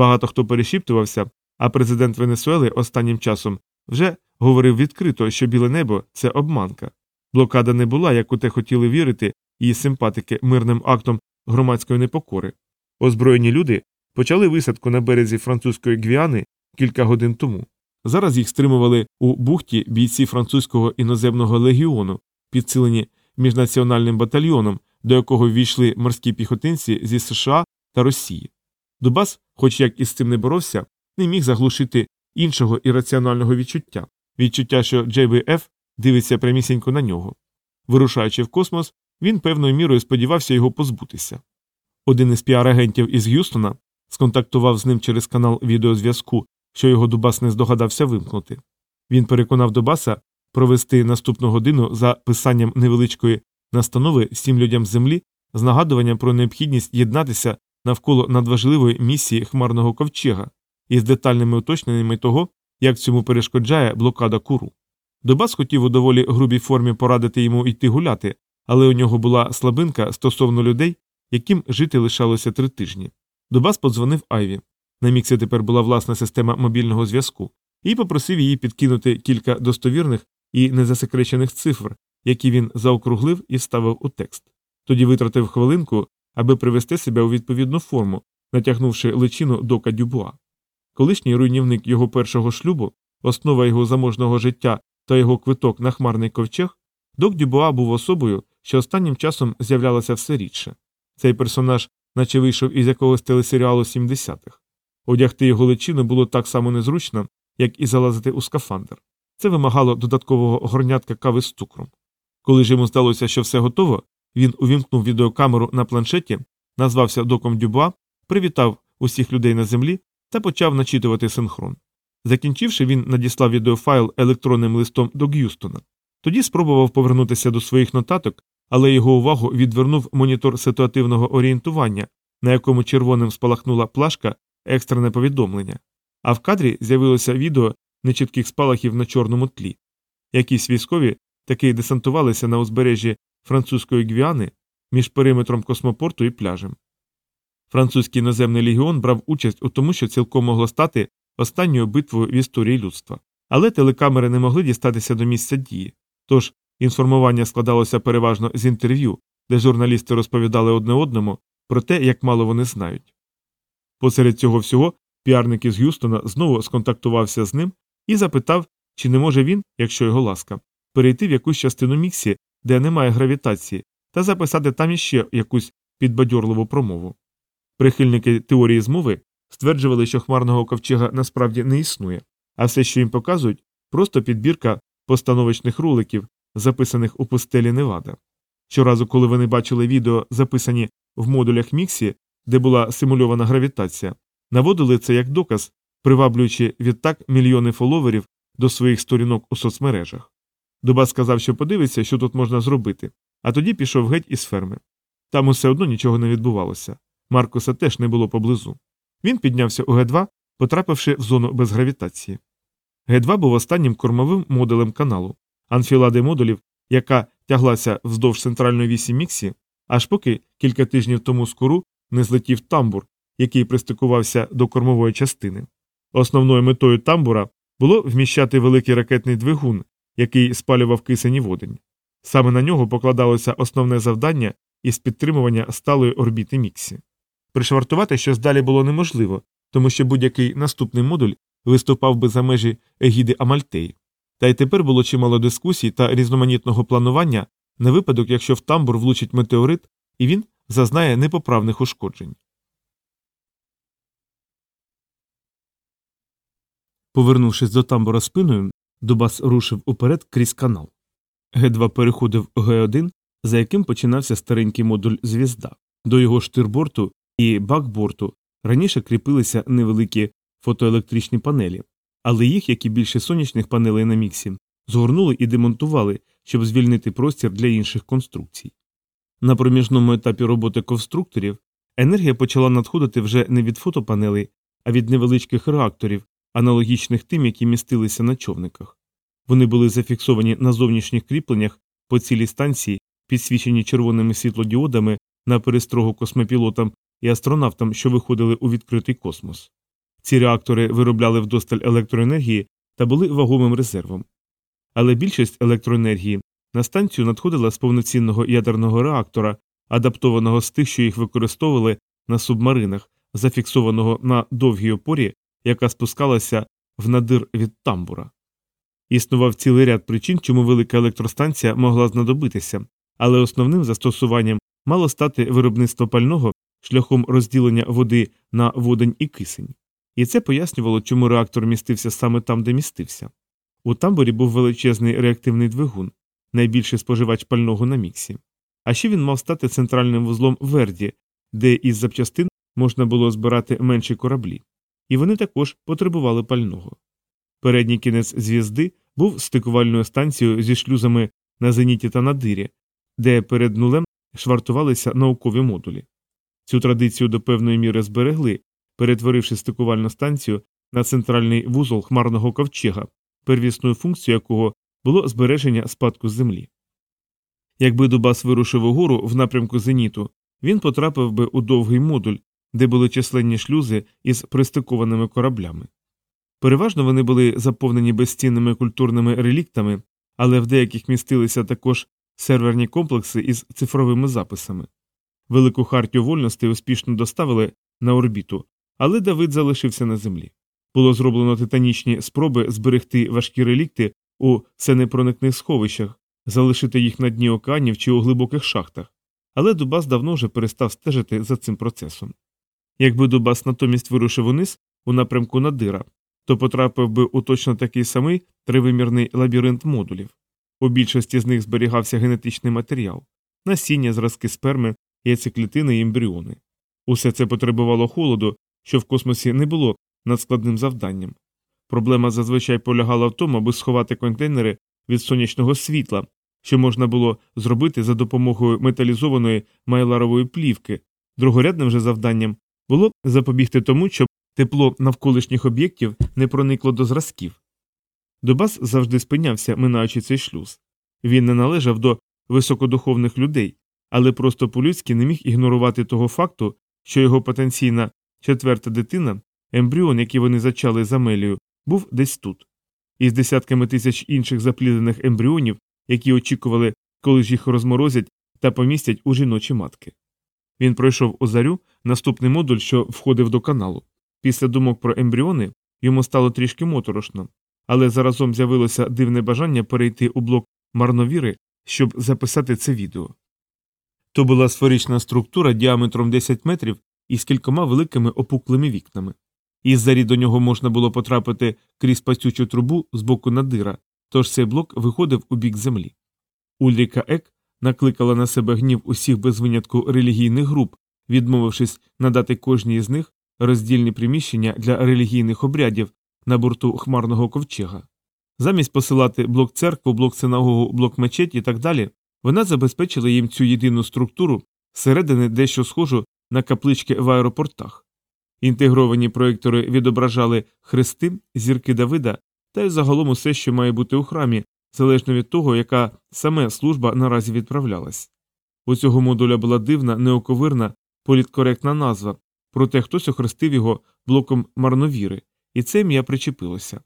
Багато хто перешіптувався, а президент Венесуели останнім часом вже говорив відкрито, що біле небо це обманка. Блокада не була, як у те хотіли вірити, її симпатики мирним актом громадської непокори. Озброєні люди почали висадку на березі французької гвіани кілька годин тому. Зараз їх стримували у бухті бійці французького іноземного легіону, підсилені міжнаціональним батальйоном, до якого ввійшли морські піхотинці зі США та Росії. Дубас, хоч як із цим не боровся, не міг заглушити іншого ірраціонального відчуття відчуття, що JBF дивиться прямісінько на нього. Вирушаючи в космос, він певною мірою сподівався його позбутися. Один із піар-агентів із Г'юстона сконтактував з ним через канал відеозв'язку, що його Дубас не здогадався вимкнути. Він переконав Дубаса провести наступну годину за писанням невеличкої настанови всім людям землі з нагадуванням про необхідність єднатися навколо надважливої місії хмарного ковчега із детальними уточненнями того, як цьому перешкоджає блокада куру. Добас хотів у доволі грубій формі порадити йому йти гуляти, але у нього була слабинка стосовно людей, яким жити лишалося три тижні. Добас подзвонив Айві. На Міксі тепер була власна система мобільного зв'язку, і попросив її підкинути кілька достовірних і незасекречених цифр, які він заокруглив і вставив у текст. Тоді витратив хвилинку, аби привести себе у відповідну форму, натягнувши личину дока Дюбуа. Колишній руйнівник його першого шлюбу, основа його заможного життя та його квиток на хмарний ковчег, док Дюбуа був особою, що останнім часом з'являлася все рідше. Цей персонаж, наче вийшов із якогось телесеріалу 70-х. Одягти його личину було так само незручно, як і залазити у скафандр. Це вимагало додаткового горнятка кави з цукром. Коли ж йому здалося, що все готово, він увімкнув відеокамеру на планшеті, назвався доком Дюбуа, привітав усіх людей на землі та почав начитувати синхрон. Закінчивши, він надіслав відеофайл електронним листом до Г'юстона. Тоді спробував повернутися до своїх нотаток, але його увагу відвернув монітор ситуативного орієнтування, на якому червоним спалахнула плашка екстрене повідомлення, а в кадрі з'явилося відео нечітких спалахів на чорному тлі. Якісь військові таки десантувалися на узбережжі французької гвіани між периметром космопорту і пляжем. Французький наземний легіон брав участь у тому, що цілком могло стати останньою битвою в історії людства. Але телекамери не могли дістатися до місця дії. Тож інформування складалося переважно з інтерв'ю, де журналісти розповідали одне одному про те, як мало вони знають. Посеред цього всього піарник із Г'юстона знову сконтактувався з ним і запитав, чи не може він, якщо його ласка, перейти в якусь частину міксі, де немає гравітації, та записати там іще якусь підбадьорливу промову. Прихильники теорії змови стверджували, що хмарного ковчега насправді не існує, а все, що їм показують, просто підбірка постановочних роликів, записаних у пустелі Невада. Щоразу, коли вони бачили відео, записані в модулях Міксі, де була симульована гравітація, наводили це як доказ, приваблюючи відтак мільйони фоловерів до своїх сторінок у соцмережах. Дуба сказав, що подивиться, що тут можна зробити, а тоді пішов геть із ферми. Там усе одно нічого не відбувалося. Маркуса теж не було поблизу. Він піднявся у Г2, потрапивши в зону без гравітації. Г2 був останнім кормовим модулем каналу, анфілади модулів, яка тяглася вздовж центральної вісі Міксі, аж поки кілька тижнів тому з куру не злетів тамбур, який пристикувався до кормової частини. Основною метою тамбура було вміщати великий ракетний двигун, який спалював кисень водень. Саме на нього покладалося основне завдання із підтримування сталої орбіти Міксі. Пришвартувати щось далі було неможливо, тому що будь-який наступний модуль виступав би за межі егіди Амальтеї. Та й тепер було чимало дискусій та різноманітного планування на випадок, якщо в тамбур влучить метеорит і він зазнає непоправних ушкоджень. Повернувшись до тамбура спиною, Дубас рушив уперед крізь канал. Г2 переходив Г1, за яким починався старенький модуль звізда. До його штирборту і бакборту раніше кріпилися невеликі фотоелектричні панелі, але їх, як і більше сонячних панелей на міксі, згорнули і демонтували, щоб звільнити простір для інших конструкцій. На проміжному етапі роботи конструкторів енергія почала надходити вже не від фотопанелей, а від невеличких реакторів, аналогічних тим, які містилися на човниках. Вони були зафіксовані на зовнішніх кріпленнях по цілій станції, підсвічені червоними світлодіодами на перестрогу космопілотам і астронавтам, що виходили у відкритий космос. Ці реактори виробляли вдосталь електроенергії та були вагомим резервом. Але більшість електроенергії на станцію надходила з повноцінного ядерного реактора, адаптованого з тих, що їх використовували на субмаринах, зафіксованого на довгій опорі, яка спускалася в надир від тамбура. Існував цілий ряд причин, чому велика електростанція могла знадобитися, але основним застосуванням мало стати виробництво пального шляхом розділення води на водень і кисень. І це пояснювало, чому реактор містився саме там, де містився. У тамбурі був величезний реактивний двигун, найбільший споживач пального на міксі. А ще він мав стати центральним вузлом Верді, де із запчастин можна було збирати менші кораблі. І вони також потребували пального. Передній кінець звізди був стикувальною станцією зі шлюзами на зеніті та на дирі, де перед нулем швартувалися наукові модулі. Цю традицію до певної міри зберегли, перетворивши стикувальну станцію на центральний вузол хмарного ковчега, первісною функцією якого було збереження спадку землі. Якби Дубас вирушив угору в напрямку зеніту, він потрапив би у довгий модуль, де були численні шлюзи із пристикованими кораблями. Переважно вони були заповнені безцінними культурними реліктами, але в деяких містилися також серверні комплекси із цифровими записами. Велику хартію вольностей успішно доставили на орбіту, але Давид залишився на землі. Було зроблено титанічні спроби зберегти важкі релікти у сенепроникних сховищах, залишити їх на дні океанів чи у глибоких шахтах, але Дубас давно вже перестав стежити за цим процесом. Якби Дубас натомість вирушив униз у напрямку Надира, то потрапив би у точно такий самий тривимірний лабіринт модулів. У більшості з них зберігався генетичний матеріал, насіння, зразки сперми, яйцеклітини і ембріони. Усе це потребувало холоду, що в космосі не було надскладним завданням. Проблема зазвичай полягала в тому, аби сховати контейнери від сонячного світла, що можна було зробити за допомогою металізованої майларової плівки. Другорядним же завданням було запобігти тому, щоб тепло навколишніх об'єктів не проникло до зразків. Добас завжди спинявся, минаючи цей шлюз. Він не належав до високодуховних людей, але просто по-людськи не міг ігнорувати того факту, що його потенційна четверта дитина, ембріон, який вони зачали з Амелію, був десь тут. Із десятками тисяч інших заплідених ембріонів, які очікували, коли ж їх розморозять та помістять у жіночі матки. Він пройшов озарю наступний модуль, що входив до каналу. Після думок про ембріони йому стало трішки моторошно, але заразом з'явилося дивне бажання перейти у блок марновіри, щоб записати це відео. То була сферична структура діаметром 10 метрів із кількома великими опуклими вікнами. Із зарі до нього можна було потрапити крізь пастючу трубу з боку надира, тож цей блок виходив у бік землі. Ульріка Ек накликала на себе гнів усіх без винятку релігійних груп, відмовившись надати кожній з них роздільні приміщення для релігійних обрядів на борту хмарного ковчега. Замість посилати блок церкву, блок синагогу, блок мечеті і так далі, вона забезпечила їм цю єдину структуру зсередини дещо схожу на каплички в аеропортах. Інтегровані проєктори відображали хрести, зірки Давида та й загалом усе, що має бути у храмі, залежно від того, яка саме служба наразі відправлялась. У цього модуля була дивна, неоковирна, політкоректна назва, проте хтось охрестив його блоком марновіри, і це ім'я причепилося.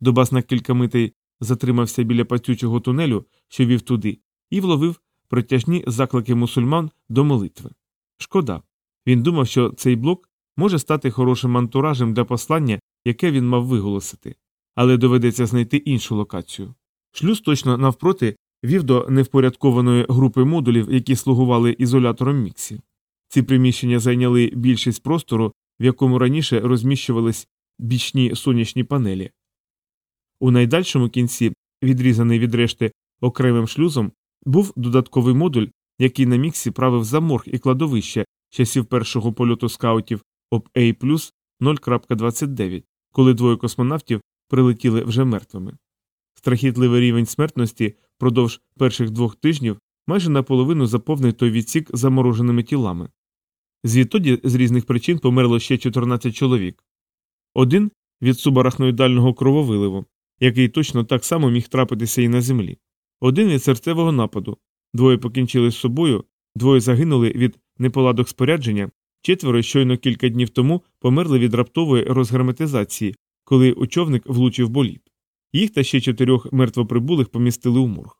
Добас на кілька митей затримався біля пацючого тунелю, що вів туди, і вловив протяжні заклики мусульман до молитви. Шкода. Він думав, що цей блок може стати хорошим антуражем для послання, яке він мав виголосити, але доведеться знайти іншу локацію. Шлюз точно навпроти вів до невпорядкованої групи модулів, які слугували ізолятором Міксі. Ці приміщення зайняли більшість простору, в якому раніше розміщувались бічні сонячні панелі. У найдальшому кінці, відрізаний від решти окремим шлюзом, був додатковий модуль, який на міксі правив за морг і кладовище часів першого польоту скаутів об A 0.29, коли двоє космонавтів прилетіли вже мертвими. Страхітливий рівень смертності впродовж перших двох тижнів майже наполовину заповнив той відсік замороженими тілами. Звідтоді з різних причин померло ще 14 чоловік. Один від субарахноїдального крововиливу, який точно так само міг трапитися і на землі. Один від серцевого нападу. Двоє покінчили з собою, двоє загинули від неполадок спорядження, четверо щойно кілька днів тому померли від раптової розгерметизації, коли учовник влучив боліт. Їх та ще чотирьох мертвоприбулих помістили у морг.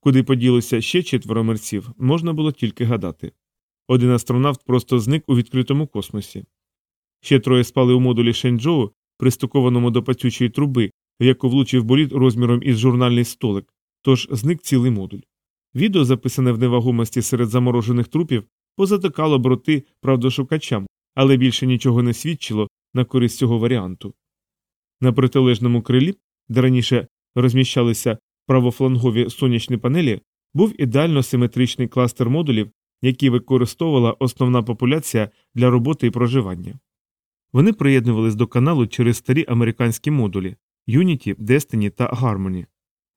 Куди поділося ще четверо мерців, можна було тільки гадати. Один астронавт просто зник у відкритому космосі. Ще троє спали у модулі Шенджоу, пристукованому до пацючої труби, в яку влучив боліт розміром із журнальний столик, тож зник цілий модуль. Відео, записане в невагомості серед заморожених трупів, позатикало броти правдошукачам, але більше нічого не свідчило на користь цього варіанту. На протилежному крилі, де раніше розміщалися правофлангові сонячні панелі, був ідеально симетричний кластер модулів, які використовувала основна популяція для роботи і проживання. Вони приєднувались до каналу через старі американські модулі Unity, Destiny та Harmony.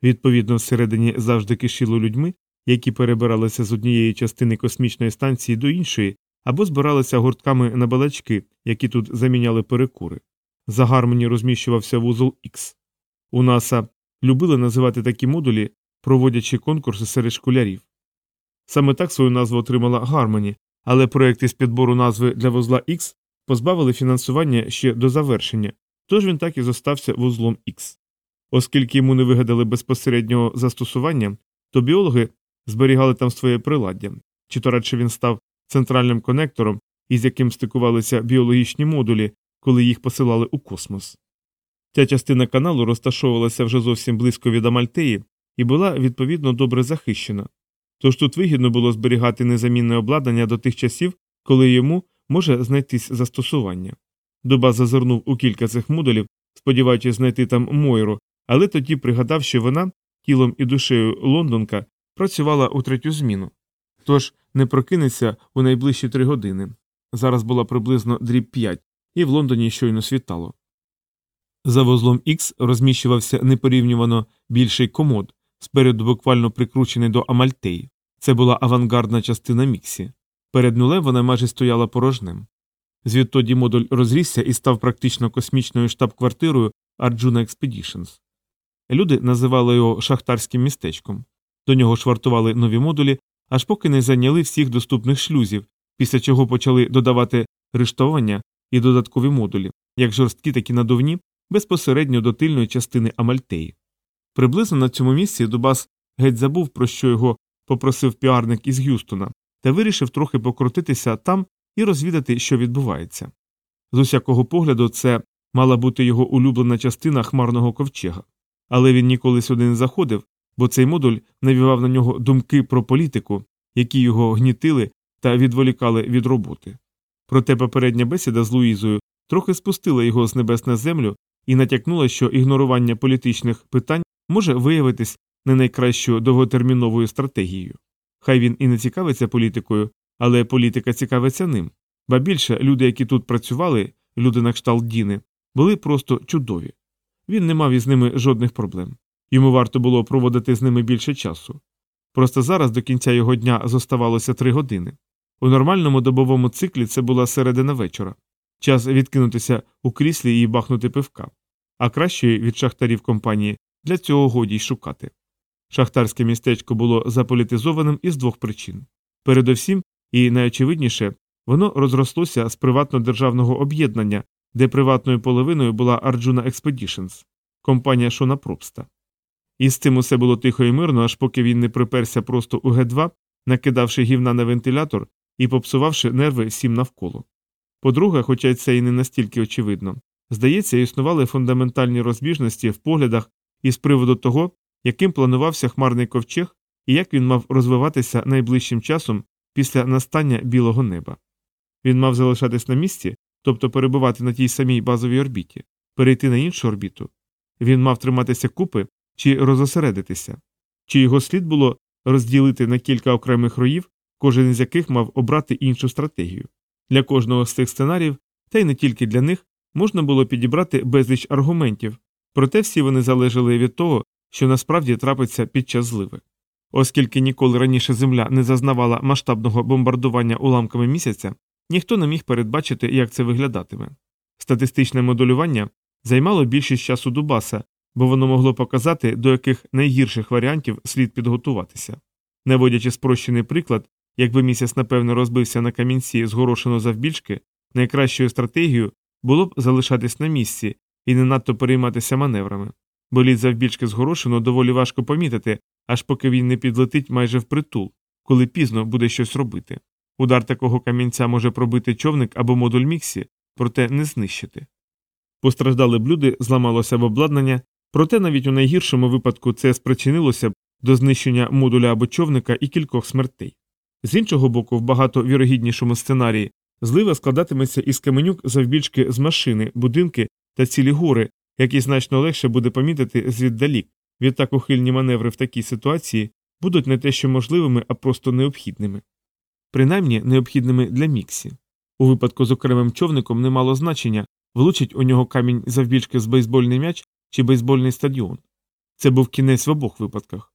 Відповідно, всередині завжди кишіло людьми, які перебиралися з однієї частини космічної станції до іншої або збиралися гуртками на балачки, які тут заміняли перекури. За Harmony розміщувався вузол X. У НАСА любили називати такі модулі, проводячи конкурси серед школярів. Саме так свою назву отримала Harmony, але проекти з підбору назви для вузла X позбавили фінансування ще до завершення, тож він так і зостався вузлом X. Оскільки йому не вигадали безпосереднього застосування, то біологи зберігали там своє приладдя, чи то радше він став центральним конектором, із яким стикувалися біологічні модулі, коли їх посилали у космос. Ця частина каналу розташовувалася вже зовсім близько від Амальтеї і була відповідно добре захищена. Тож тут вигідно було зберігати незамінне обладнання до тих часів, коли йому може знайтись застосування. Дуба зазирнув у кілька цих модулів, сподіваючись знайти там Мойру, але тоді пригадав, що вона, тілом і душею лондонка, працювала у третю зміну. Тож не прокинеться у найближчі три години. Зараз була приблизно дріб 5, і в Лондоні щойно світало. За вузлом X розміщувався непорівнювано більший комод, спереду буквально прикручений до Амальтеї. Це була авангардна частина Міксі. Перед нулем вона майже стояла порожнем. Звідтоді модуль розрісся і став практично космічною штаб-квартирою Arjuna Expeditions. Люди називали його шахтарським містечком. До нього швартували нові модулі, аж поки не зайняли всіх доступних шлюзів, після чого почали додавати рештовання і додаткові модулі, як жорсткі, так і надувні, безпосередньо до тильної частини Амальтеї. Приблизно на цьому місці Дубас геть забув, про що його попросив піарник із Г'юстона, та вирішив трохи покрутитися там і розвідати, що відбувається. З усякого погляду, це мала бути його улюблена частина хмарного ковчега. Але він ніколи сюди не заходив, бо цей модуль навівав на нього думки про політику, які його гнітили та відволікали від роботи. Проте попередня бесіда з Луїзою трохи спустила його з небес на землю і натякнула, що ігнорування політичних питань може виявитись не найкращою довготерміновою стратегією. Хай він і не цікавиться політикою, але політика цікавиться ним. Ба більше люди, які тут працювали, люди на кшталт Діни, були просто чудові. Він не мав із ними жодних проблем. Йому варто було проводити з ними більше часу. Просто зараз до кінця його дня зоставалося три години. У нормальному добовому циклі це була середина вечора, час відкинутися у кріслі і бахнути пивка, а кращої від шахтарів компанії для цього годі й шукати. Шахтарське містечко було заполітизованим із двох причин. Передовсім, і найочевидніше, воно розрослося з приватно-державного об'єднання, де приватною половиною була Arjuna Expeditions, компанія Шона Пробста. І з цим усе було тихо і мирно, аж поки він не приперся просто у Г2, накидавши гівна на вентилятор і попсувавши нерви всім навколо. По-друге, хоча це і не настільки очевидно, здається, існували фундаментальні розбіжності в поглядах із приводу того, яким планувався хмарний ковчег і як він мав розвиватися найближчим часом після настання білого неба. Він мав залишатись на місці, тобто перебувати на тій самій базовій орбіті, перейти на іншу орбіту. Він мав триматися купи чи розосередитися, чи його слід було розділити на кілька окремих роїв, кожен з яких мав обрати іншу стратегію. Для кожного з цих сценаріїв, та й не тільки для них, можна було підібрати безліч аргументів, проте всі вони залежали від того, що насправді трапиться під час зливи. Оскільки ніколи раніше Земля не зазнавала масштабного бомбардування уламками місяця, ніхто не міг передбачити, як це виглядатиме. Статистичне моделювання займало більшість часу Дубаса, бо воно могло показати, до яких найгірших варіантів слід підготуватися. Наводячи спрощений приклад, якби місяць напевно розбився на камінці згорошено завбільшки, найкращою стратегією було б залишатись на місці і не надто перейматися маневрами. Бо лід завбільшки згорошено доволі важко помітити, аж поки він не підлетить майже впритул, коли пізно буде щось робити. Удар такого камінця може пробити човник або модуль міксі, проте не знищити. Постраждали блюди, зламалося б обладнання, проте навіть у найгіршому випадку це спричинилося б до знищення модуля або човника і кількох смертей. З іншого боку, в багато вірогіднішому сценарії злива складатиметься із каменюк завбільшки з машини, будинки та цілі гори, які значно легше буде помітити звіддалік. Відтак ухильні маневри в такій ситуації будуть не те, що можливими, а просто необхідними. Принаймні необхідними для міксі. У випадку з окремим човником не мало значення, влучить у нього камінь завбільшки з бейсбольний м'яч чи бейсбольний стадіон. Це був кінець в обох випадках.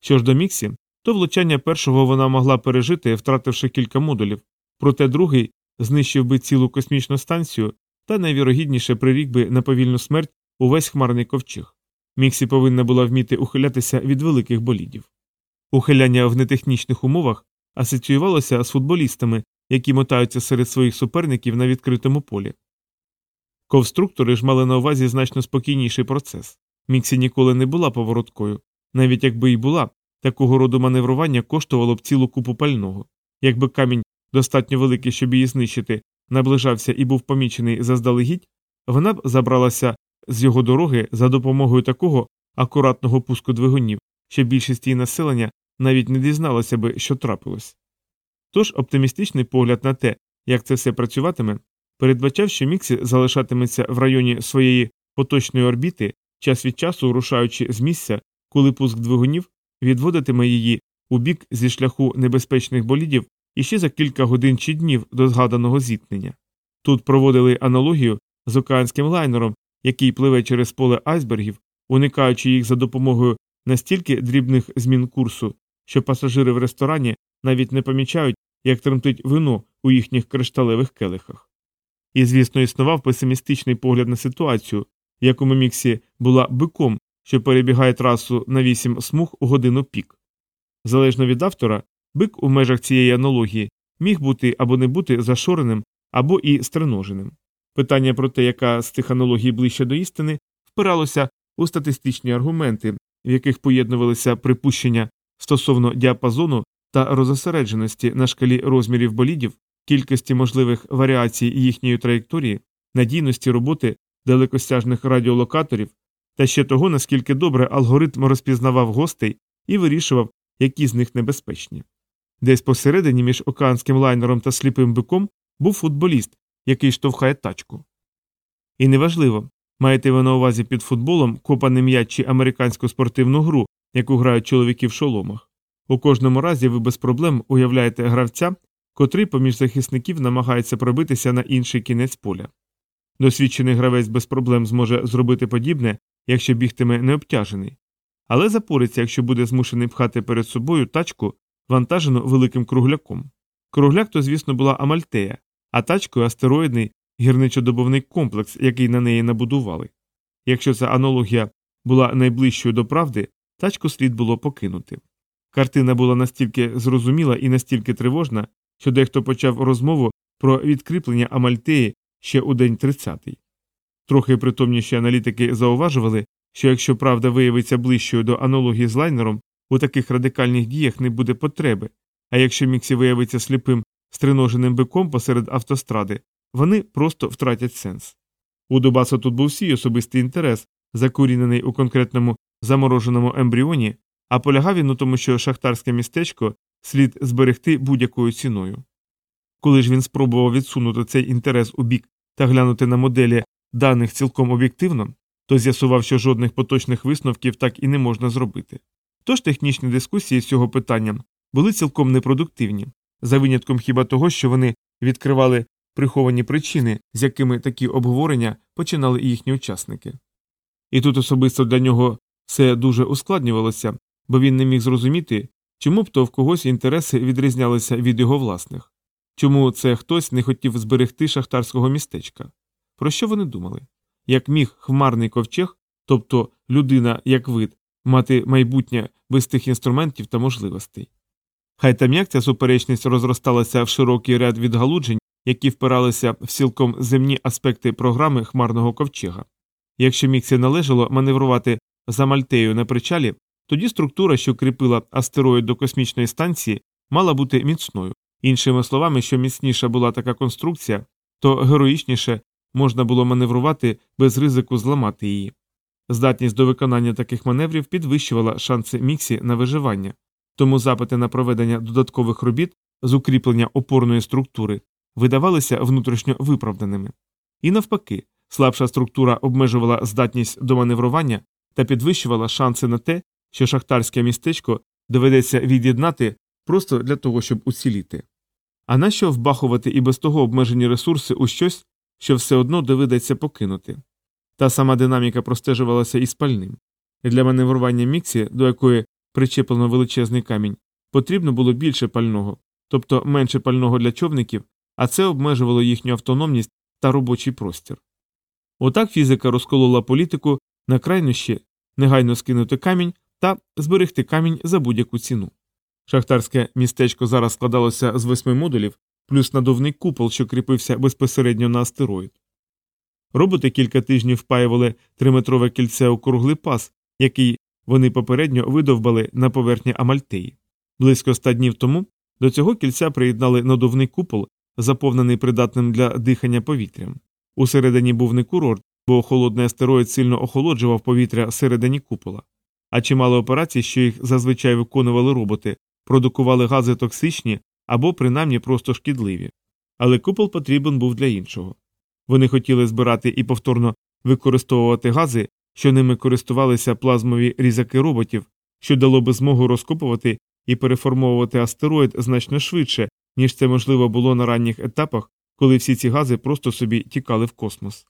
Що ж до міксі, то влучання першого вона могла пережити, втративши кілька модулів, проте другий знищив би цілу космічну станцію та найвірогідніше прирік би на повільну смерть увесь хмарний ковчег. Міксі повинна була вміти ухилятися від великих болідів. Ухиляння в нетехнічних умовах асоціювалося з футболістами, які мотаються серед своїх суперників на відкритому полі. Ковструктори ж мали на увазі значно спокійніший процес. Міксі ніколи не була повороткою, навіть якби й була, такого роду маневрування коштувало б цілу купу пального. Якби камінь, достатньо великий, щоб її знищити, наближався і був помічений заздалегідь, вона б забралася з його дороги за допомогою такого акуратного пуску двигунів, що більшість її населення навіть не дізналася би, що трапилось. Тож оптимістичний погляд на те, як це все працюватиме, передбачав, що Міксі залишатиметься в районі своєї поточної орбіти, час від часу рушаючи з місця, коли пуск двигунів відводитиме її у бік зі шляху небезпечних болідів іще за кілька годин чи днів до згаданого зіткнення. Тут проводили аналогію з океанським лайнером, який пливе через поле айсбергів, уникаючи їх за допомогою настільки дрібних змін курсу, що пасажири в ресторані навіть не помічають, як тремтить вино у їхніх кришталевих келихах. І, звісно, існував песимістичний погляд на ситуацію, в якому Міксі була биком, що перебігає трасу на вісім смуг у годину пік. Залежно від автора, бик у межах цієї аналогії міг бути або не бути зашореним, або і стреноженим. Питання про те, яка з цих аналогій ближче до істини, впиралося у статистичні аргументи, в яких поєднувалися припущення стосовно діапазону та розосередженості на шкалі розмірів болідів, кількості можливих варіацій їхньої траєкторії, надійності роботи далекосяжних радіолокаторів та ще того, наскільки добре алгоритм розпізнавав гостей і вирішував, які з них небезпечні. Десь посередині між океанським лайнером та сліпим биком був футболіст, який штовхає тачку. І неважливо, маєте ви на увазі під футболом копаний м'яч чи американську спортивну гру, яку грають чоловіки в шоломах. У кожному разі ви без проблем уявляєте гравця, котрий поміж захисників намагається пробитися на інший кінець поля. Досвідчений гравець без проблем зможе зробити подібне, якщо бігтиме необтяжений, але запориться, якщо буде змушений пхати перед собою тачку, вантажену великим кругляком. Кругляк то, звісно, була Амальтея, а тачкою астероїдний гірничодобовний комплекс, який на неї набудували. Якщо ця аналогія була найближчою до правди, тачку слід було покинути. Картина була настільки зрозуміла і настільки тривожна, що дехто почав розмову про відкріплення Амальтеї ще у день 30-й. Трохи притомніші аналітики зауважували, що якщо правда виявиться ближчою до аналогії з лайнером, у таких радикальних діях не буде потреби, а якщо Міксі виявиться сліпим стриноженим биком посеред автостради, вони просто втратять сенс. У Дубаса тут був свій особистий інтерес, закорінений у конкретному замороженому ембріоні, а полягав він у тому, що шахтарське містечко слід зберегти будь-якою ціною. Коли ж він спробував відсунути цей інтерес у бік та глянути на моделі даних цілком об'єктивно, то з'ясував, що жодних поточних висновків так і не можна зробити. Тож технічні дискусії з цього питання були цілком непродуктивні, за винятком хіба того, що вони відкривали приховані причини, з якими такі обговорення починали їхні учасники. І тут особисто для нього все дуже ускладнювалося, бо він не міг зрозуміти, чому б то в когось інтереси відрізнялися від його власних, чому це хтось не хотів зберегти шахтарського містечка. Про що вони думали? Як міг хмарний ковчег, тобто людина як вид, мати майбутнє без тих інструментів та можливостей? Хай там як ця суперечність розросталася в широкий ряд відгалуджень, які впиралися в цілком земні аспекти програми хмарного ковчега. Якщо Міксі належало маневрувати за Мальтею на причалі, тоді структура, що кріпила астероїд до космічної станції, мала бути міцною. Іншими словами, що міцніша була така конструкція, то героїчніше можна було маневрувати без ризику зламати її. Здатність до виконання таких маневрів підвищувала шанси Міксі на виживання, тому запити на проведення додаткових робіт з укріплення опорної структури видавалися внутрішньо виправданими. І навпаки, слабша структура обмежувала здатність до маневрування та підвищувала шанси на те, що шахтарське містечко доведеться від'єднати просто для того, щоб уціліти. А нащо вбахувати і без того обмежені ресурси у щось, що все одно доведеться покинути? Та сама динаміка простежувалася і спальним. Для маневрування міксі, до якої причеплено величезний камінь, потрібно було більше пального, тобто менше пального для човників, а це обмежувало їхню автономність та робочий простір. Отак фізика розколола політику на крайнощі негайно скинути камінь та зберегти камінь за будь-яку ціну. Шахтарське містечко зараз складалося з восьми модулів, плюс надувний купол, що кріпився безпосередньо на астероїд. Роботи кілька тижнів впаювали триметрове кільце у круглий пас, який вони попередньо видовбали на поверхні Амальтеї. Близько ста днів тому до цього кільця приєднали надувний купол, заповнений придатним для дихання повітрям. Усередині був не курорт, бо холодний астероїд сильно охолоджував повітря всередині купола. А чимало операцій, що їх зазвичай виконували роботи, продукували гази токсичні або принаймні просто шкідливі. Але купол потрібен був для іншого. Вони хотіли збирати і повторно використовувати гази, що ними користувалися плазмові різаки роботів, що дало би змогу розкопувати і переформовувати астероїд значно швидше, ніж це можливо було на ранніх етапах, коли всі ці гази просто собі тікали в космос.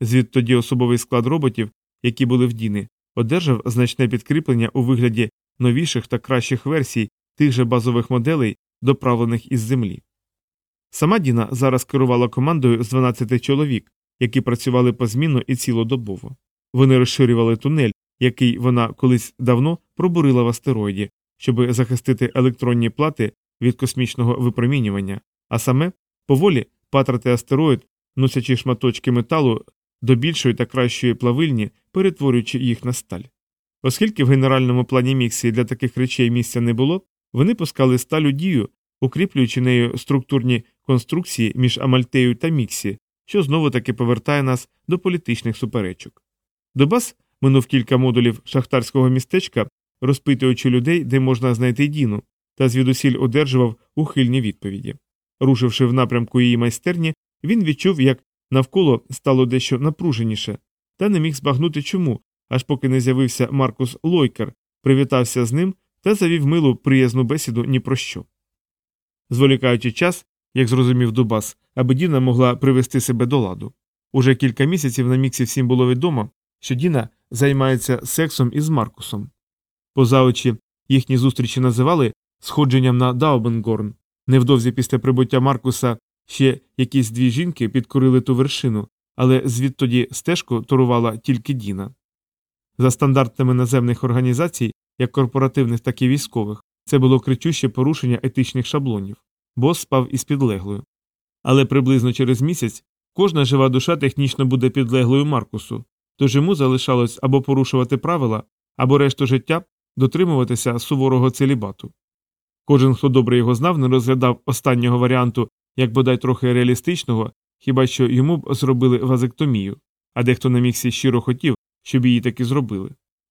Звідтоді особовий склад роботів, які були в Діни, одержав значне підкріплення у вигляді новіших та кращих версій тих же базових моделей, доправлених із землі. Сама Діна зараз керувала командою з 12 чоловік, які працювали позмінно і цілодобово. Вони розширювали тунель, який вона колись давно пробурила в астероїді, щоб захистити електронні плати від космічного випромінювання, а саме поволі патрати астероїд, носячи шматочки металу до більшої та кращої плавильні, перетворюючи їх на сталь. Оскільки в генеральному плані міксії для таких речей місця не було, вони пускали сталь у дію, укріплюючи нею структурні конструкції між Амальтею та Міксі, що знову таки повертає нас до політичних суперечок. Добас минув кілька модулів шахтарського містечка, розпитуючи людей, де можна знайти Діну, та звідусіль одержував ухильні відповіді. Рушивши в напрямку її майстерні, він відчув, як навколо стало дещо напруженіше, та не міг збагнути чому, аж поки не з'явився Маркус Лойкер, привітався з ним та завів милу приязну бесіду ні про що. Зволікаючи час, як зрозумів Дубас, аби Діна могла привести себе до ладу. Уже кілька місяців на міксі всім було відомо, що Діна займається сексом із Маркусом. Поза очі їхні зустрічі називали сходженням на Даубенгорн. Невдовзі після прибуття Маркуса ще якісь дві жінки підкорили ту вершину, але звідтоді стежку турувала тільки Діна. За стандартами наземних організацій, як корпоративних, так і військових, це було кричуще порушення етичних шаблонів. Бос спав із підлеглою. Але приблизно через місяць кожна жива душа технічно буде підлеглою Маркусу, тож йому залишалось або порушувати правила, або решту життя дотримуватися суворого целібату. Кожен, хто добре його знав, не розглядав останнього варіанту як бодай трохи реалістичного, хіба що йому б зробили вазектомію, а дехто на міксі щиро хотів, щоб її таки зробили.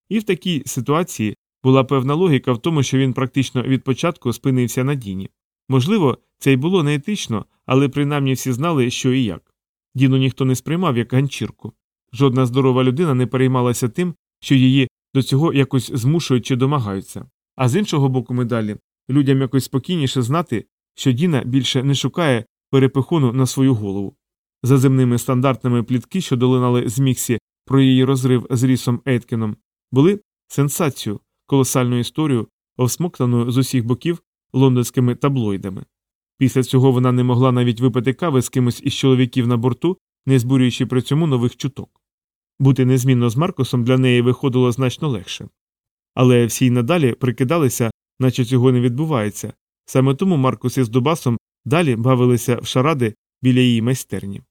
І в такій ситуації Була певна логіка в тому, що він практично від початку спинився на Діні. Можливо, це й було неетично, але принаймні всі знали, що і як. Діну ніхто не сприймав як ганчірку. Жодна здорова людина не переймалася тим, що її до цього якось змушують чи домагаються. А з іншого боку медалі, людям якось спокійніше знати, що Діна більше не шукає перепихону на свою голову. За земними стандартними плітки, що долинали з Міксі про її розрив з Рісом Ейткіном, були сенсацію, колосальну історію, овсмоктану з усіх боків лондонськими таблоїдами. Після цього вона не могла навіть випити кави з кимось із чоловіків на борту, не збурюючи при цьому нових чуток. Бути незмінно з Маркусом для неї виходило значно легше. Але всі й надалі прикидалися, наче цього не відбувається, саме тому Маркус із Дубасом далі бавилися в шаради біля її майстерні.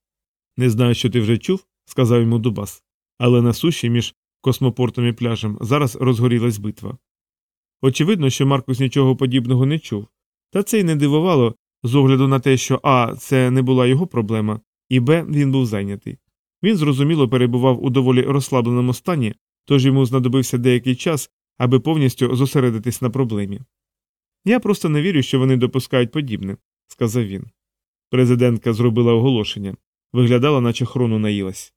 Не знаю, що ти вже чув, сказав йому Дубас, але на суші між космопортом і пляжем зараз розгорілась битва. Очевидно, що Маркус нічого подібного не чув, та це й не дивувало з огляду на те, що А, це не була його проблема, і Б, він був зайнятий. Він зрозуміло перебував у доволі розслабленому стані, тож йому знадобився деякий час, аби повністю зосередитись на проблемі. Я просто не вірю, що вони допускають подібне, сказав він. Президентка зробила оголошення, виглядала, наче хрону наїлась.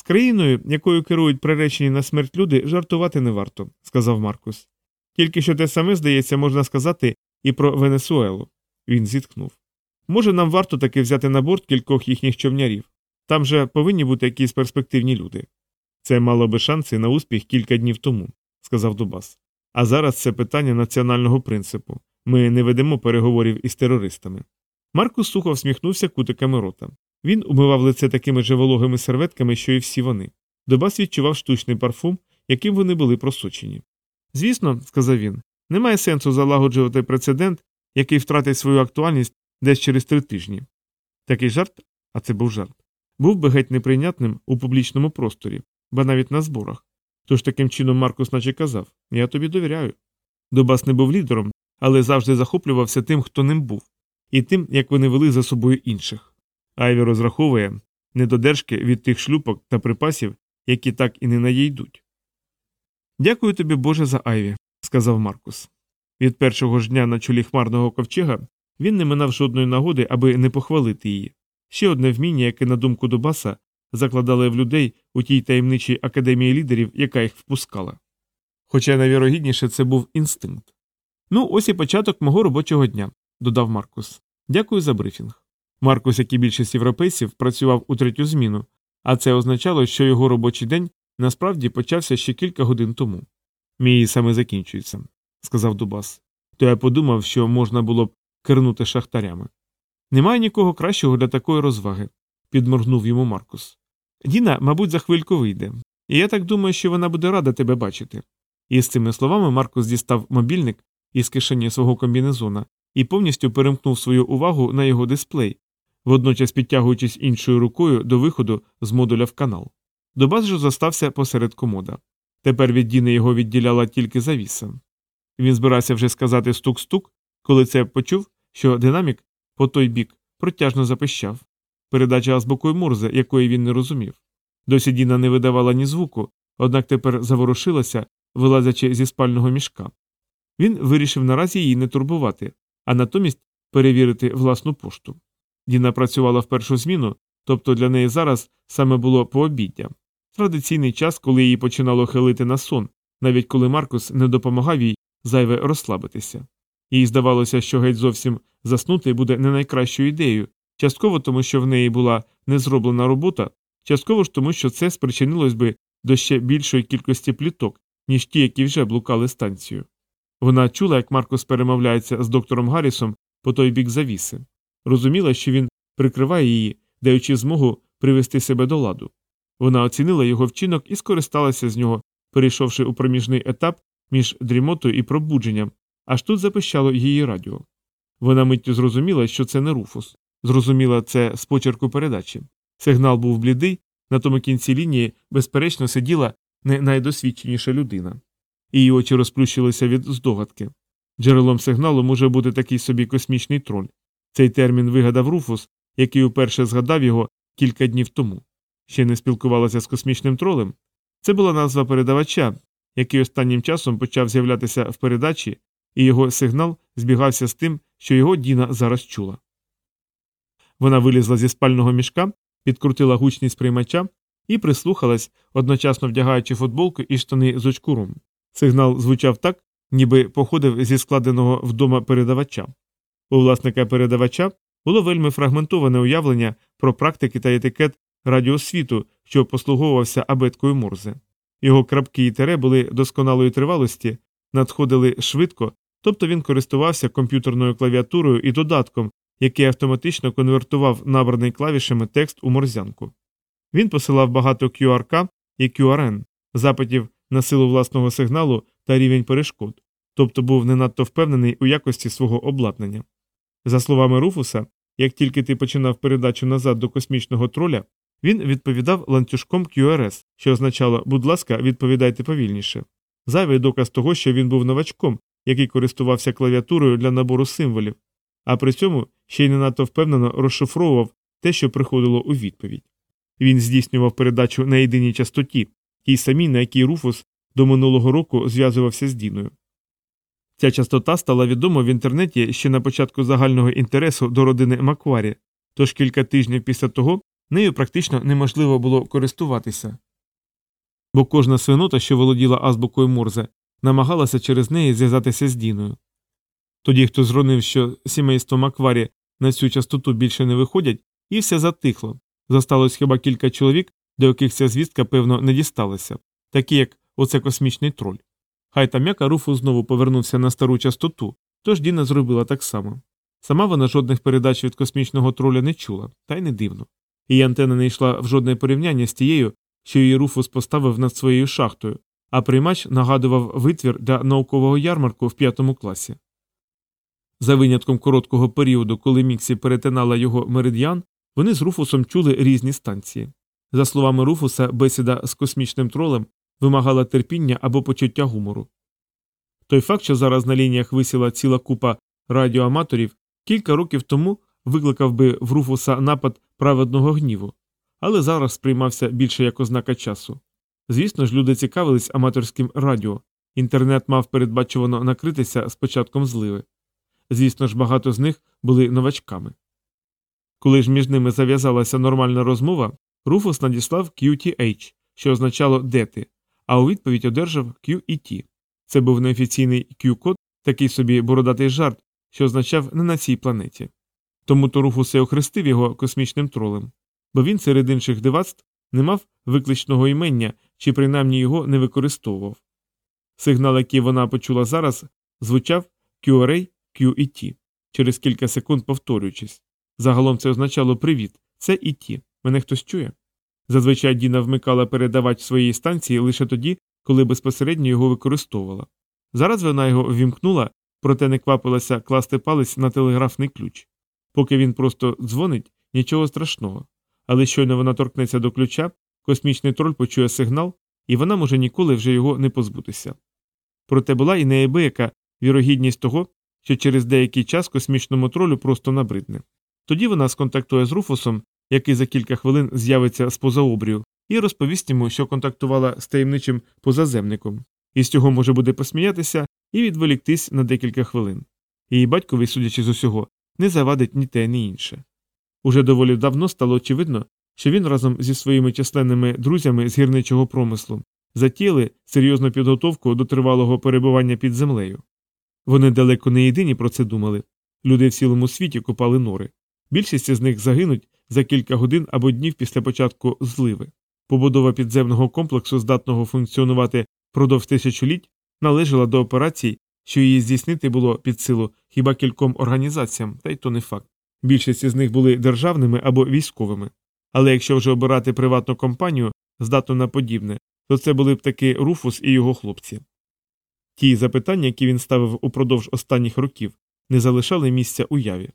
З країною, якою керують приречені на смерть люди, жартувати не варто, сказав Маркус. Тільки що те саме, здається, можна сказати і про Венесуелу. Він зітхнув. Може, нам варто таки взяти на борт кількох їхніх човнярів. Там же повинні бути якісь перспективні люди. Це мало би шанси на успіх кілька днів тому, сказав Дубас. А зараз це питання національного принципу. Ми не ведемо переговорів із терористами. Маркус сухо всміхнувся кутиками рота. Він умивав лице такими же вологими серветками, що і всі вони. Дубас відчував штучний парфум, яким вони були просочені. Звісно, сказав він, немає сенсу залагоджувати прецедент, який втратить свою актуальність десь через три тижні. Такий жарт, а це був жарт, був би геть неприйнятним у публічному просторі, ба навіть на зборах. Тож таким чином Маркус наче казав Я тобі довіряю. Дубас не був лідером, але завжди захоплювався тим, хто ним був, і тим, як вони вели за собою інших. Айві розраховує недодержки від тих шлюпок та припасів, які так і не надійдуть. Дякую тобі, Боже, за Айві, сказав Маркус. Від першого ж дня на чолі хмарного ковчега він не минав жодної нагоди, аби не похвалити її. Ще одне вміння, яке, на думку Дубаса, закладали в людей у тій таємничій академії лідерів, яка їх впускала. Хоча найвірогідніше це був інстинкт. Ну, ось і початок мого робочого дня, додав Маркус. Дякую за брифінг. Маркус, як і більшість європейців, працював у третю зміну, а це означало, що його робочий день насправді почався ще кілька годин тому. Мій саме закінчується, сказав Дубас. То я подумав, що можна було б кернути шахтарями. Немає нікого кращого для такої розваги, підморгнув йому Маркус. Діна, мабуть, за хвильку вийде, і я так думаю, що вона буде рада тебе бачити. І з цими словами Маркус дістав мобільник із кишені свого комбінезона і повністю перемкнув свою увагу на його дисплей, водночас підтягуючись іншою рукою до виходу з модуля в канал. Добас же зостався посеред комода. Тепер від Діни його відділяла тільки завіса. Він збирався вже сказати стук-стук, коли це почув, що динамік по той бік протяжно запищав. Передача азбукою Мурзе, якої він не розумів. Досі Діна не видавала ні звуку, однак тепер заворушилася, вилазячи зі спального мішка. Він вирішив наразі її не турбувати, а натомість перевірити власну пошту. Діна працювала в першу зміну, тобто для неї зараз саме було пообіддя. Традиційний час, коли її починало хилити на сон, навіть коли Маркус не допомагав їй зайве розслабитися. Їй здавалося, що геть зовсім заснути буде не найкращою ідеєю, частково тому, що в неї була незроблена робота, частково ж тому, що це спричинилось би до ще більшої кількості пліток, ніж ті, які вже блукали станцію. Вона чула, як Маркус перемовляється з доктором Гаррісом по той бік завіси, розуміла, що він прикриває її, даючи змогу привести себе до ладу. Вона оцінила його вчинок і скористалася з нього, перейшовши у проміжний етап між дрімотою і пробудженням, аж тут запищало її радіо. Вона миттю зрозуміла, що це не руфус, зрозуміла це з почерку передачі. Сигнал був блідий, на тому кінці лінії, безперечно, сиділа не найдосвідченіша людина. Її очі розплющилися від здогадки. Джерелом сигналу може бути такий собі космічний троль. Цей термін вигадав Руфус, який уперше згадав його кілька днів тому. Ще не спілкувалася з космічним тролем. Це була назва передавача, який останнім часом почав з'являтися в передачі, і його сигнал збігався з тим, що його Діна зараз чула. Вона вилізла зі спального мішка, підкрутила гучність приймача і прислухалась, одночасно вдягаючи футболку і штани з очкуром. Сигнал звучав так, ніби походив зі складеного вдома передавача. У власника передавача було вельми фрагментоване уявлення про практики та етикет радіосвіту, що послуговувався абеткою Морзе. Його крапки і тере були досконалої тривалості, надходили швидко, тобто він користувався комп'ютерною клавіатурою і додатком, який автоматично конвертував набраний клавішами текст у морзянку. Він посилав багато QRK і QRN, запитів на силу власного сигналу та рівень перешкод, тобто був не надто впевнений у якості свого обладнання. За словами Руфуса, як тільки ти починав передачу назад до космічного троля, він відповідав ланцюжком QRS, що означало, будь ласка, відповідайте повільніше. Зайвий доказ того, що він був новачком, який користувався клавіатурою для набору символів, а при цьому ще й не надто впевнено розшифровував те, що приходило у відповідь. Він здійснював передачу на єдиній частоті, тій самій, на якій Руфус до минулого року зв'язувався з Діною. Ця частота стала відома в інтернеті ще на початку загального інтересу до родини Макварі, тож кілька тижнів після того нею практично неможливо було користуватися. Бо кожна свинота, що володіла азбукою Морзе, намагалася через неї зв'язатися з Діною. Тоді, хто зронив, що сімейство Макварі на цю частоту більше не виходять, і все затихло. Зосталось хіба кілька чоловік, до яких ця звістка, певно, не дісталася, такі як оце космічний троль. Хай там яка Руфу знову повернувся на стару частоту, тож Діна зробила так само. Сама вона жодних передач від космічного троля не чула, та й не дивно. Її антена не йшла в жодне порівняння з тією, що її Руфус поставив над своєю шахтою, а приймач нагадував витвір для наукового ярмарку в п'ятому класі. За винятком короткого періоду, коли Міксі перетинала його меридіан, вони з Руфусом чули різні станції. За словами Руфуса, бесіда з космічним тролем вимагала терпіння або почуття гумору. Той факт, що зараз на лініях висіла ціла купа радіоаматорів, кілька років тому викликав би в Руфуса напад праведного гніву, але зараз сприймався більше як ознака часу. Звісно ж, люди цікавились аматорським радіо, інтернет мав передбачувано накритися з початком зливи. Звісно ж, багато з них були новачками. Коли ж між ними зав'язалася нормальна розмова, Руфус надіслав QTH, що означало де ти, а у відповідь одержав QET. Це був неофіційний Q-код, такий собі бородатий жарт, що означав не на цій планеті. Тому то Руфус і охрестив його космічним тролем, бо він серед інших дивацтв не мав викличного імення чи принаймні його не використовував. Сигнал, який вона почула зараз, звучав QRA QET, через кілька секунд повторюючись. Загалом це означало привіт, це ET. Мене хтось чує? Зазвичай Діна вмикала передавач своєї станції лише тоді, коли безпосередньо його використовувала. Зараз вона його ввімкнула, проте не квапилася класти палець на телеграфний ключ. Поки він просто дзвонить, нічого страшного. Але щойно вона торкнеться до ключа, космічний троль почує сигнал, і вона може ніколи вже його не позбутися. Проте була і неабияка вірогідність того, що через деякий час космічному тролю просто набридне. Тоді вона сконтактує з Руфусом, який за кілька хвилин з'явиться з поза обрію, і розповість йому, що контактувала з таємничим позаземником, і з цього може буде посміятися і відволіктись на декілька хвилин. Її батькові, судячи з усього, не завадить ні те, ні інше. Уже доволі давно стало очевидно, що він разом зі своїми численними друзями з гірничого промислу затіяли серйозну підготовку до тривалого перебування під землею. Вони далеко не єдині про це думали. Люди в цілому світі купали нори. Більшість із них загинуть за кілька годин або днів після початку зливи. Побудова підземного комплексу, здатного функціонувати впродовж тисячоліть, належала до операцій, що її здійснити було під силу хіба кільком організаціям, та й то не факт. Більшість із них були державними або військовими. Але якщо вже обирати приватну компанію, здатну на подібне, то це були б таки Руфус і його хлопці. Ті запитання, які він ставив упродовж останніх років, не залишали місця уяві.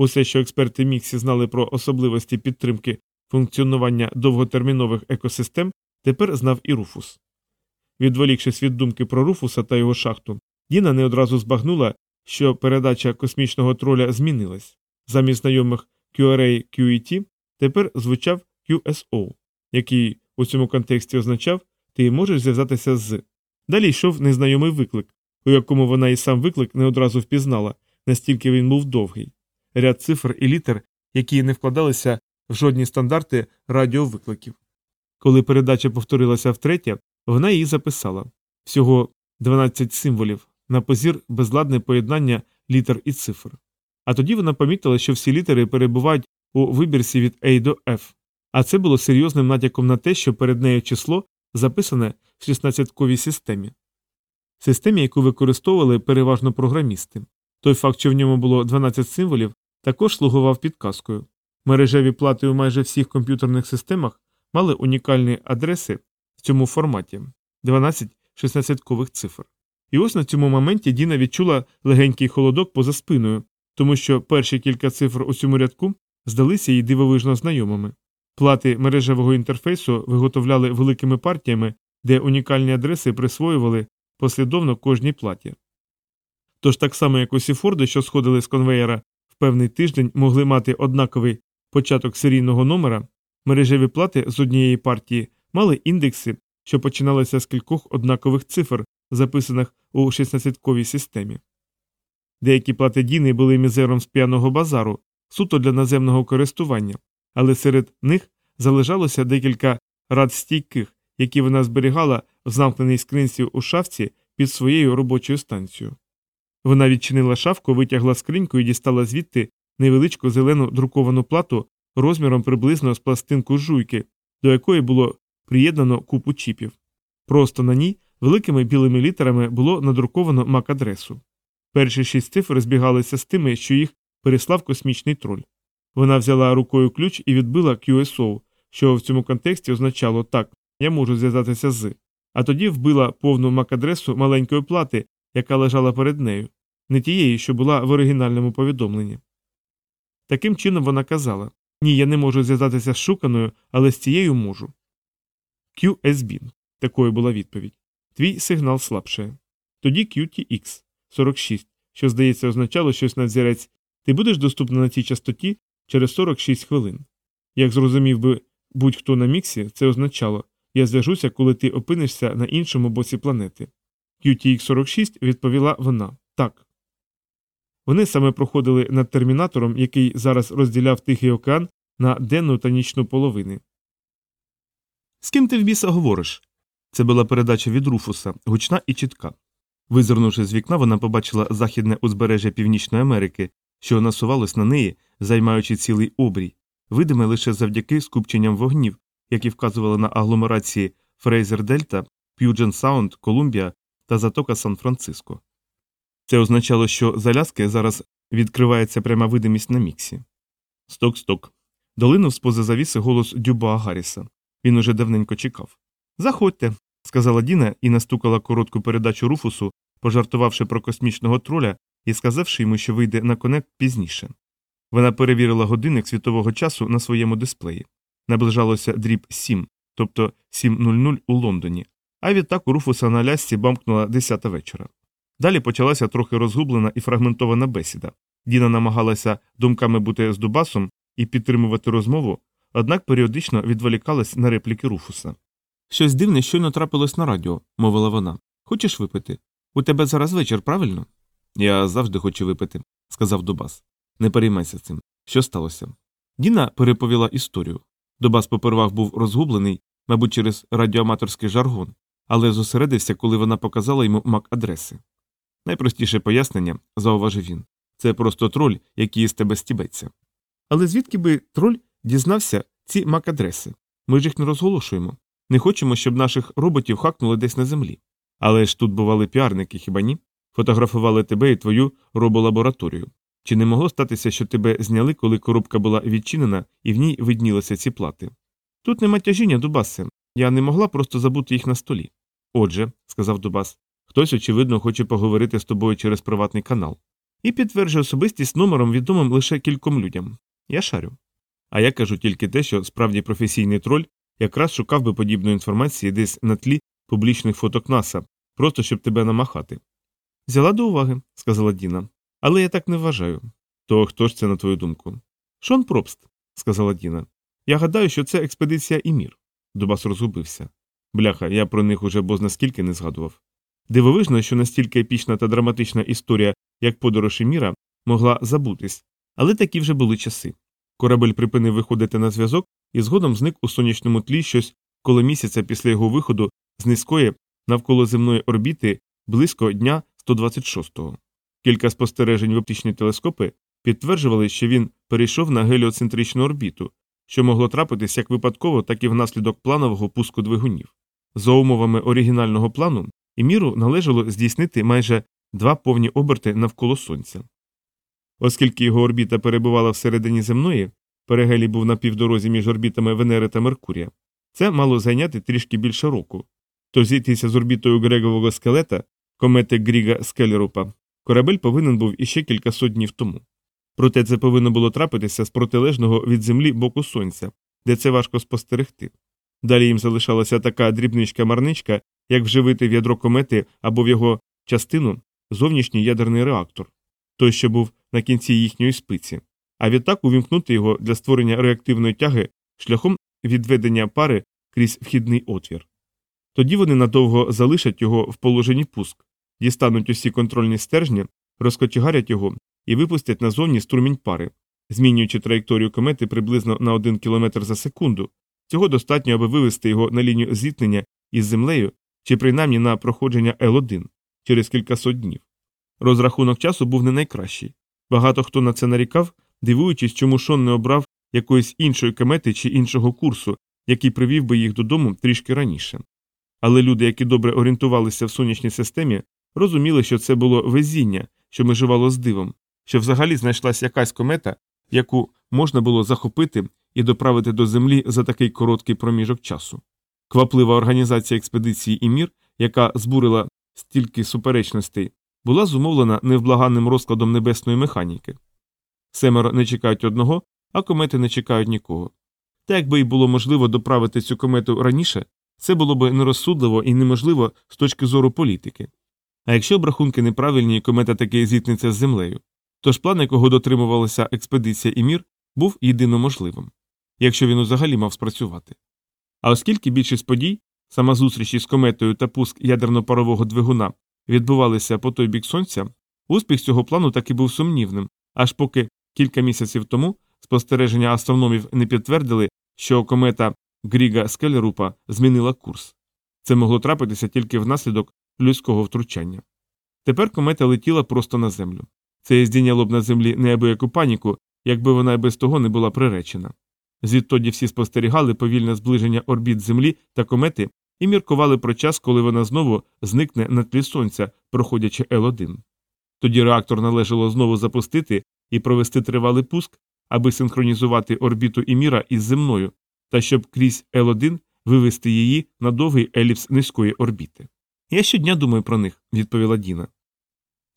Усе, що експерти Міксі знали про особливості підтримки функціонування довготермінових екосистем, тепер знав і Руфус. Відволікшись від думки про Руфуса та його шахту, Діна не одразу збагнула, що передача космічного троля змінилась. Замість знайомих QRA QET тепер звучав QSO, який у цьому контексті означав ти можеш зв'язатися з. Далі йшов незнайомий виклик, у якому вона і сам виклик не одразу впізнала, настільки він був довгий. Ряд цифр і літер, які не вкладалися в жодні стандарти радіовикликів. Коли передача повторилася втретє, вона її записала всього 12 символів на позір безладне поєднання літер і цифр. А тоді вона помітила, що всі літери перебувають у вибірці від A до F, а це було серйозним натяком на те, що перед нею число записане в 16-ковій системі. Системі, яку використовували переважно програмісти. Той факт, що в ньому було 12 символів, також слугував підказкою. Мережеві плати у майже всіх комп'ютерних системах мали унікальні адреси в цьому форматі 12 16-кових цифр. І ось на цьому моменті Діна відчула легенький холодок поза спиною, тому що перші кілька цифр у цьому рядку здалися їй дивовижно знайомими. Плати мережевого інтерфейсу виготовляли великими партіями, де унікальні адреси присвоювали послідовно кожній платі. Тож так само, як усі форди, що сходили з конвеєра певний тиждень, могли мати однаковий початок серійного номера, мережеві плати з однієї партії мали індекси, що починалися з кількох однакових цифр, записаних у 16-ковій системі. Деякі платидіни були мізером з п'яного базару, суто для наземного користування, але серед них залежалося декілька рад стійких, які вона зберігала в замкненій скринці у шафці під своєю робочою станцією. Вона відчинила шафку, витягла скриньку і дістала звідти невеличку зелену друковану плату розміром приблизно з пластинку жуйки, до якої було приєднано купу чіпів. Просто на ній великими білими літерами було надруковано мак-адресу. Перші шість цифр збігалися з тими, що їх переслав космічний троль. Вона взяла рукою ключ і відбила QSO, що в цьому контексті означало так, я можу зв'язатися з. А тоді вбила повну мак-адресу маленької плати, яка лежала перед нею, не тієї, що була в оригінальному повідомленні. Таким чином вона казала ні, я не можу зв'язатися з шуканою, але з цією можу. QSB. Такою була відповідь. Твій сигнал слабшає. Тоді QTX 46, що, здається, означало щось на взірець. Ти будеш доступна на цій частоті через 46 хвилин. Як зрозумів би будь-хто на міксі, це означало я зв'яжуся, коли ти опинишся на іншому боці планети. QTX 46 відповіла вона так. Вони саме проходили над термінатором, який зараз розділяв Тихий океан на денну та нічну половини. З ким ти в біса говориш? Це була передача від Руфуса, гучна і чітка. Визирнувши з вікна, вона побачила західне узбережжя Північної Америки, що насувалось на неї, займаючи цілий обрій, видиме лише завдяки скупченням вогнів, які вказували на агломерації Фрейзер Дельта, П'юджет Саунд, Колумбія та затока Сан-Франциско. Це означало, що з Аляски зараз відкривається пряма видимість на міксі. Сток-сток. Долинув з поза завіси голос Дюба Гарріса. Він уже давненько чекав. Заходьте, сказала Діна і настукала коротку передачу Руфусу, пожартувавши про космічного троля і сказавши йому, що вийде на конект пізніше. Вона перевірила годинник світового часу на своєму дисплеї. Наближалося дріб 7, тобто 7.00 у Лондоні, а відтак у Руфуса на лясці бамкнула 10 вечора. Далі почалася трохи розгублена і фрагментована бесіда. Діна намагалася думками бути з Дубасом і підтримувати розмову, однак періодично відволікалась на репліки Руфуса. Щось дивне щойно трапилось на радіо, мовила вона. Хочеш випити? У тебе зараз вечір, правильно? Я завжди хочу випити, сказав Дубас. Не переймайся цим. Що сталося? Діна переповіла історію. Дубас попервах був розгублений, мабуть, через радіоаматорський жаргон, але зосередився, коли вона показала йому мак-адреси. Найпростіше пояснення, зауважив він, це просто троль, який із тебе стібеться. Але звідки би троль дізнався ці мак-адреси? Ми ж їх не розголошуємо. Не хочемо, щоб наших роботів хакнули десь на землі. Але ж тут бували піарники, хіба ні? Фотографували тебе і твою роболабораторію. Чи не могло статися, що тебе зняли, коли коробка була відчинена і в ній виднілися ці плати? Тут нема тяжіння, Дубасе. Я не могла просто забути їх на столі. Отже, сказав Дубас, хтось, очевидно, хоче поговорити з тобою через приватний канал. І підтверджує особистість номером відомим лише кільком людям. Я шарю. А я кажу тільки те, що справді професійний троль якраз шукав би подібної інформації десь на тлі публічних фоток НАСА, просто щоб тебе намахати. Взяла до уваги, сказала Діна. Але я так не вважаю. То хто ж це, на твою думку? Шон Пробст, сказала Діна. Я гадаю, що це експедиція і мір. Дубас розгубився. Бляха, я про них уже бозна скільки не згадував. Дивовижно, що настільки епічна та драматична історія, як подорож Еміра, могла забутись, але такі вже були часи. Корабель припинив виходити на зв'язок і згодом зник у сонячному тлі щось коло місяця після його виходу з низької навколо земної орбіти близько дня 126-го. Кілька спостережень в оптичні телескопи підтверджували, що він перейшов на геліоцентричну орбіту, що могло трапитись як випадково, так і внаслідок планового пуску двигунів. За умовами оригінального плану, Іміру належало здійснити майже два повні оберти навколо Сонця. Оскільки його орбіта перебувала всередині земної, перегелій був на півдорозі між орбітами Венери та Меркурія, це мало зайняти трішки більше року. Тож зійтися з орбітою Грегового скелета, комети Гріга Скелерупа, корабель повинен був іще кількасот днів тому. Проте це повинно було трапитися з протилежного від землі боку сонця, де це важко спостерегти. Далі їм залишалася така дрібничка марничка, як вживити в ядро комети або в його частину зовнішній ядерний реактор, той, що був на кінці їхньої спиці, а відтак увімкнути його для створення реактивної тяги шляхом відведення пари крізь вхідний отвір. Тоді вони надовго залишать його в положенні пуск, дістануть усі контрольні стержні, розкочегарять його і випустять назовні струмінь пари, змінюючи траєкторію комети приблизно на 1 км за секунду. Цього достатньо, аби вивести його на лінію зіткнення із землею чи принаймні на проходження Л1 через кількасот днів. Розрахунок часу був не найкращий. Багато хто на це нарікав, дивуючись, чому Шон не обрав якоїсь іншої комети чи іншого курсу, який привів би їх додому трішки раніше. Але люди, які добре орієнтувалися в сонячній системі, розуміли, що це було везіння, що межувало з дивом, що взагалі знайшлась якась комета, яку можна було захопити і доправити до землі за такий короткий проміжок часу. Кваплива організація експедиції Імір, яка збурила стільки суперечностей, була зумовлена невблаганним розкладом небесної механіки. Семеро не чекають одного, а комети не чекають нікого. Та якби й було можливо доправити цю комету раніше, це було б нерозсудливо і неможливо з точки зору політики. А якщо обрахунки неправильні і комета таки зіткнеться з землею, тож план, якого дотримувалася експедиція Імір, був єдино можливим, якщо він взагалі мав спрацювати. А оскільки більшість подій, сама зустріч із кометою та пуск ядерно-парового двигуна відбувалися по той бік сонця, успіх цього плану таки був сумнівним, аж поки кілька місяців тому спостереження астрономів не підтвердили, що комета Гріга Скелерупа змінила курс. Це могло трапитися тільки внаслідок людського втручання. Тепер комета летіла просто на землю. Це здійняло б на землі неабияку паніку, якби вона й без того не була приречена. Звідтоді всі спостерігали повільне зближення орбіт Землі та комети і міркували про час, коли вона знову зникне на тлі сонця, проходячи Л1. Тоді реактор належало знову запустити і провести тривалий пуск, аби синхронізувати орбіту Іміра із земною, та щоб крізь Л1 вивести її на довгий еліпс низької орбіти. Я щодня думаю про них, відповіла Діна.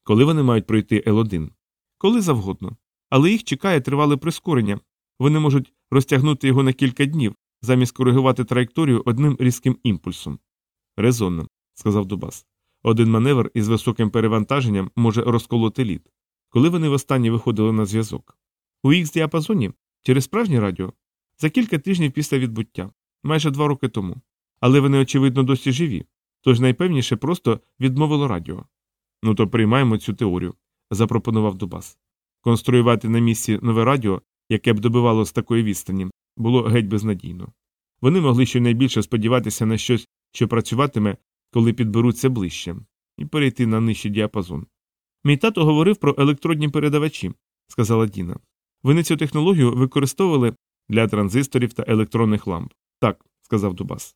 Коли вони мають пройти Л1? Коли завгодно. Але їх чекає тривале прискорення. Вони можуть розтягнути його на кілька днів, замість коригувати траєкторію одним різким імпульсом. Резонно, сказав Дубас. Один маневр із високим перевантаженням може розколоти лід. Коли вони востаннє виходили на зв'язок? У їх діапазоні через справжнє радіо за кілька тижнів після відбуття, майже два роки тому. Але вони, очевидно, досі живі, тож найпевніше просто відмовило радіо. Ну то приймаємо цю теорію, запропонував Дубас. Конструювати на місці нове радіо, яке б добивало з такої відстані, було геть безнадійно. Вони могли щонайбільше сподіватися на щось, що працюватиме, коли підберуться ближче, і перейти на нижчий діапазон. Мій тато говорив про електродні передавачі, сказала Діна. Вони цю технологію використовували для транзисторів та електронних ламп. Так, сказав Дубас.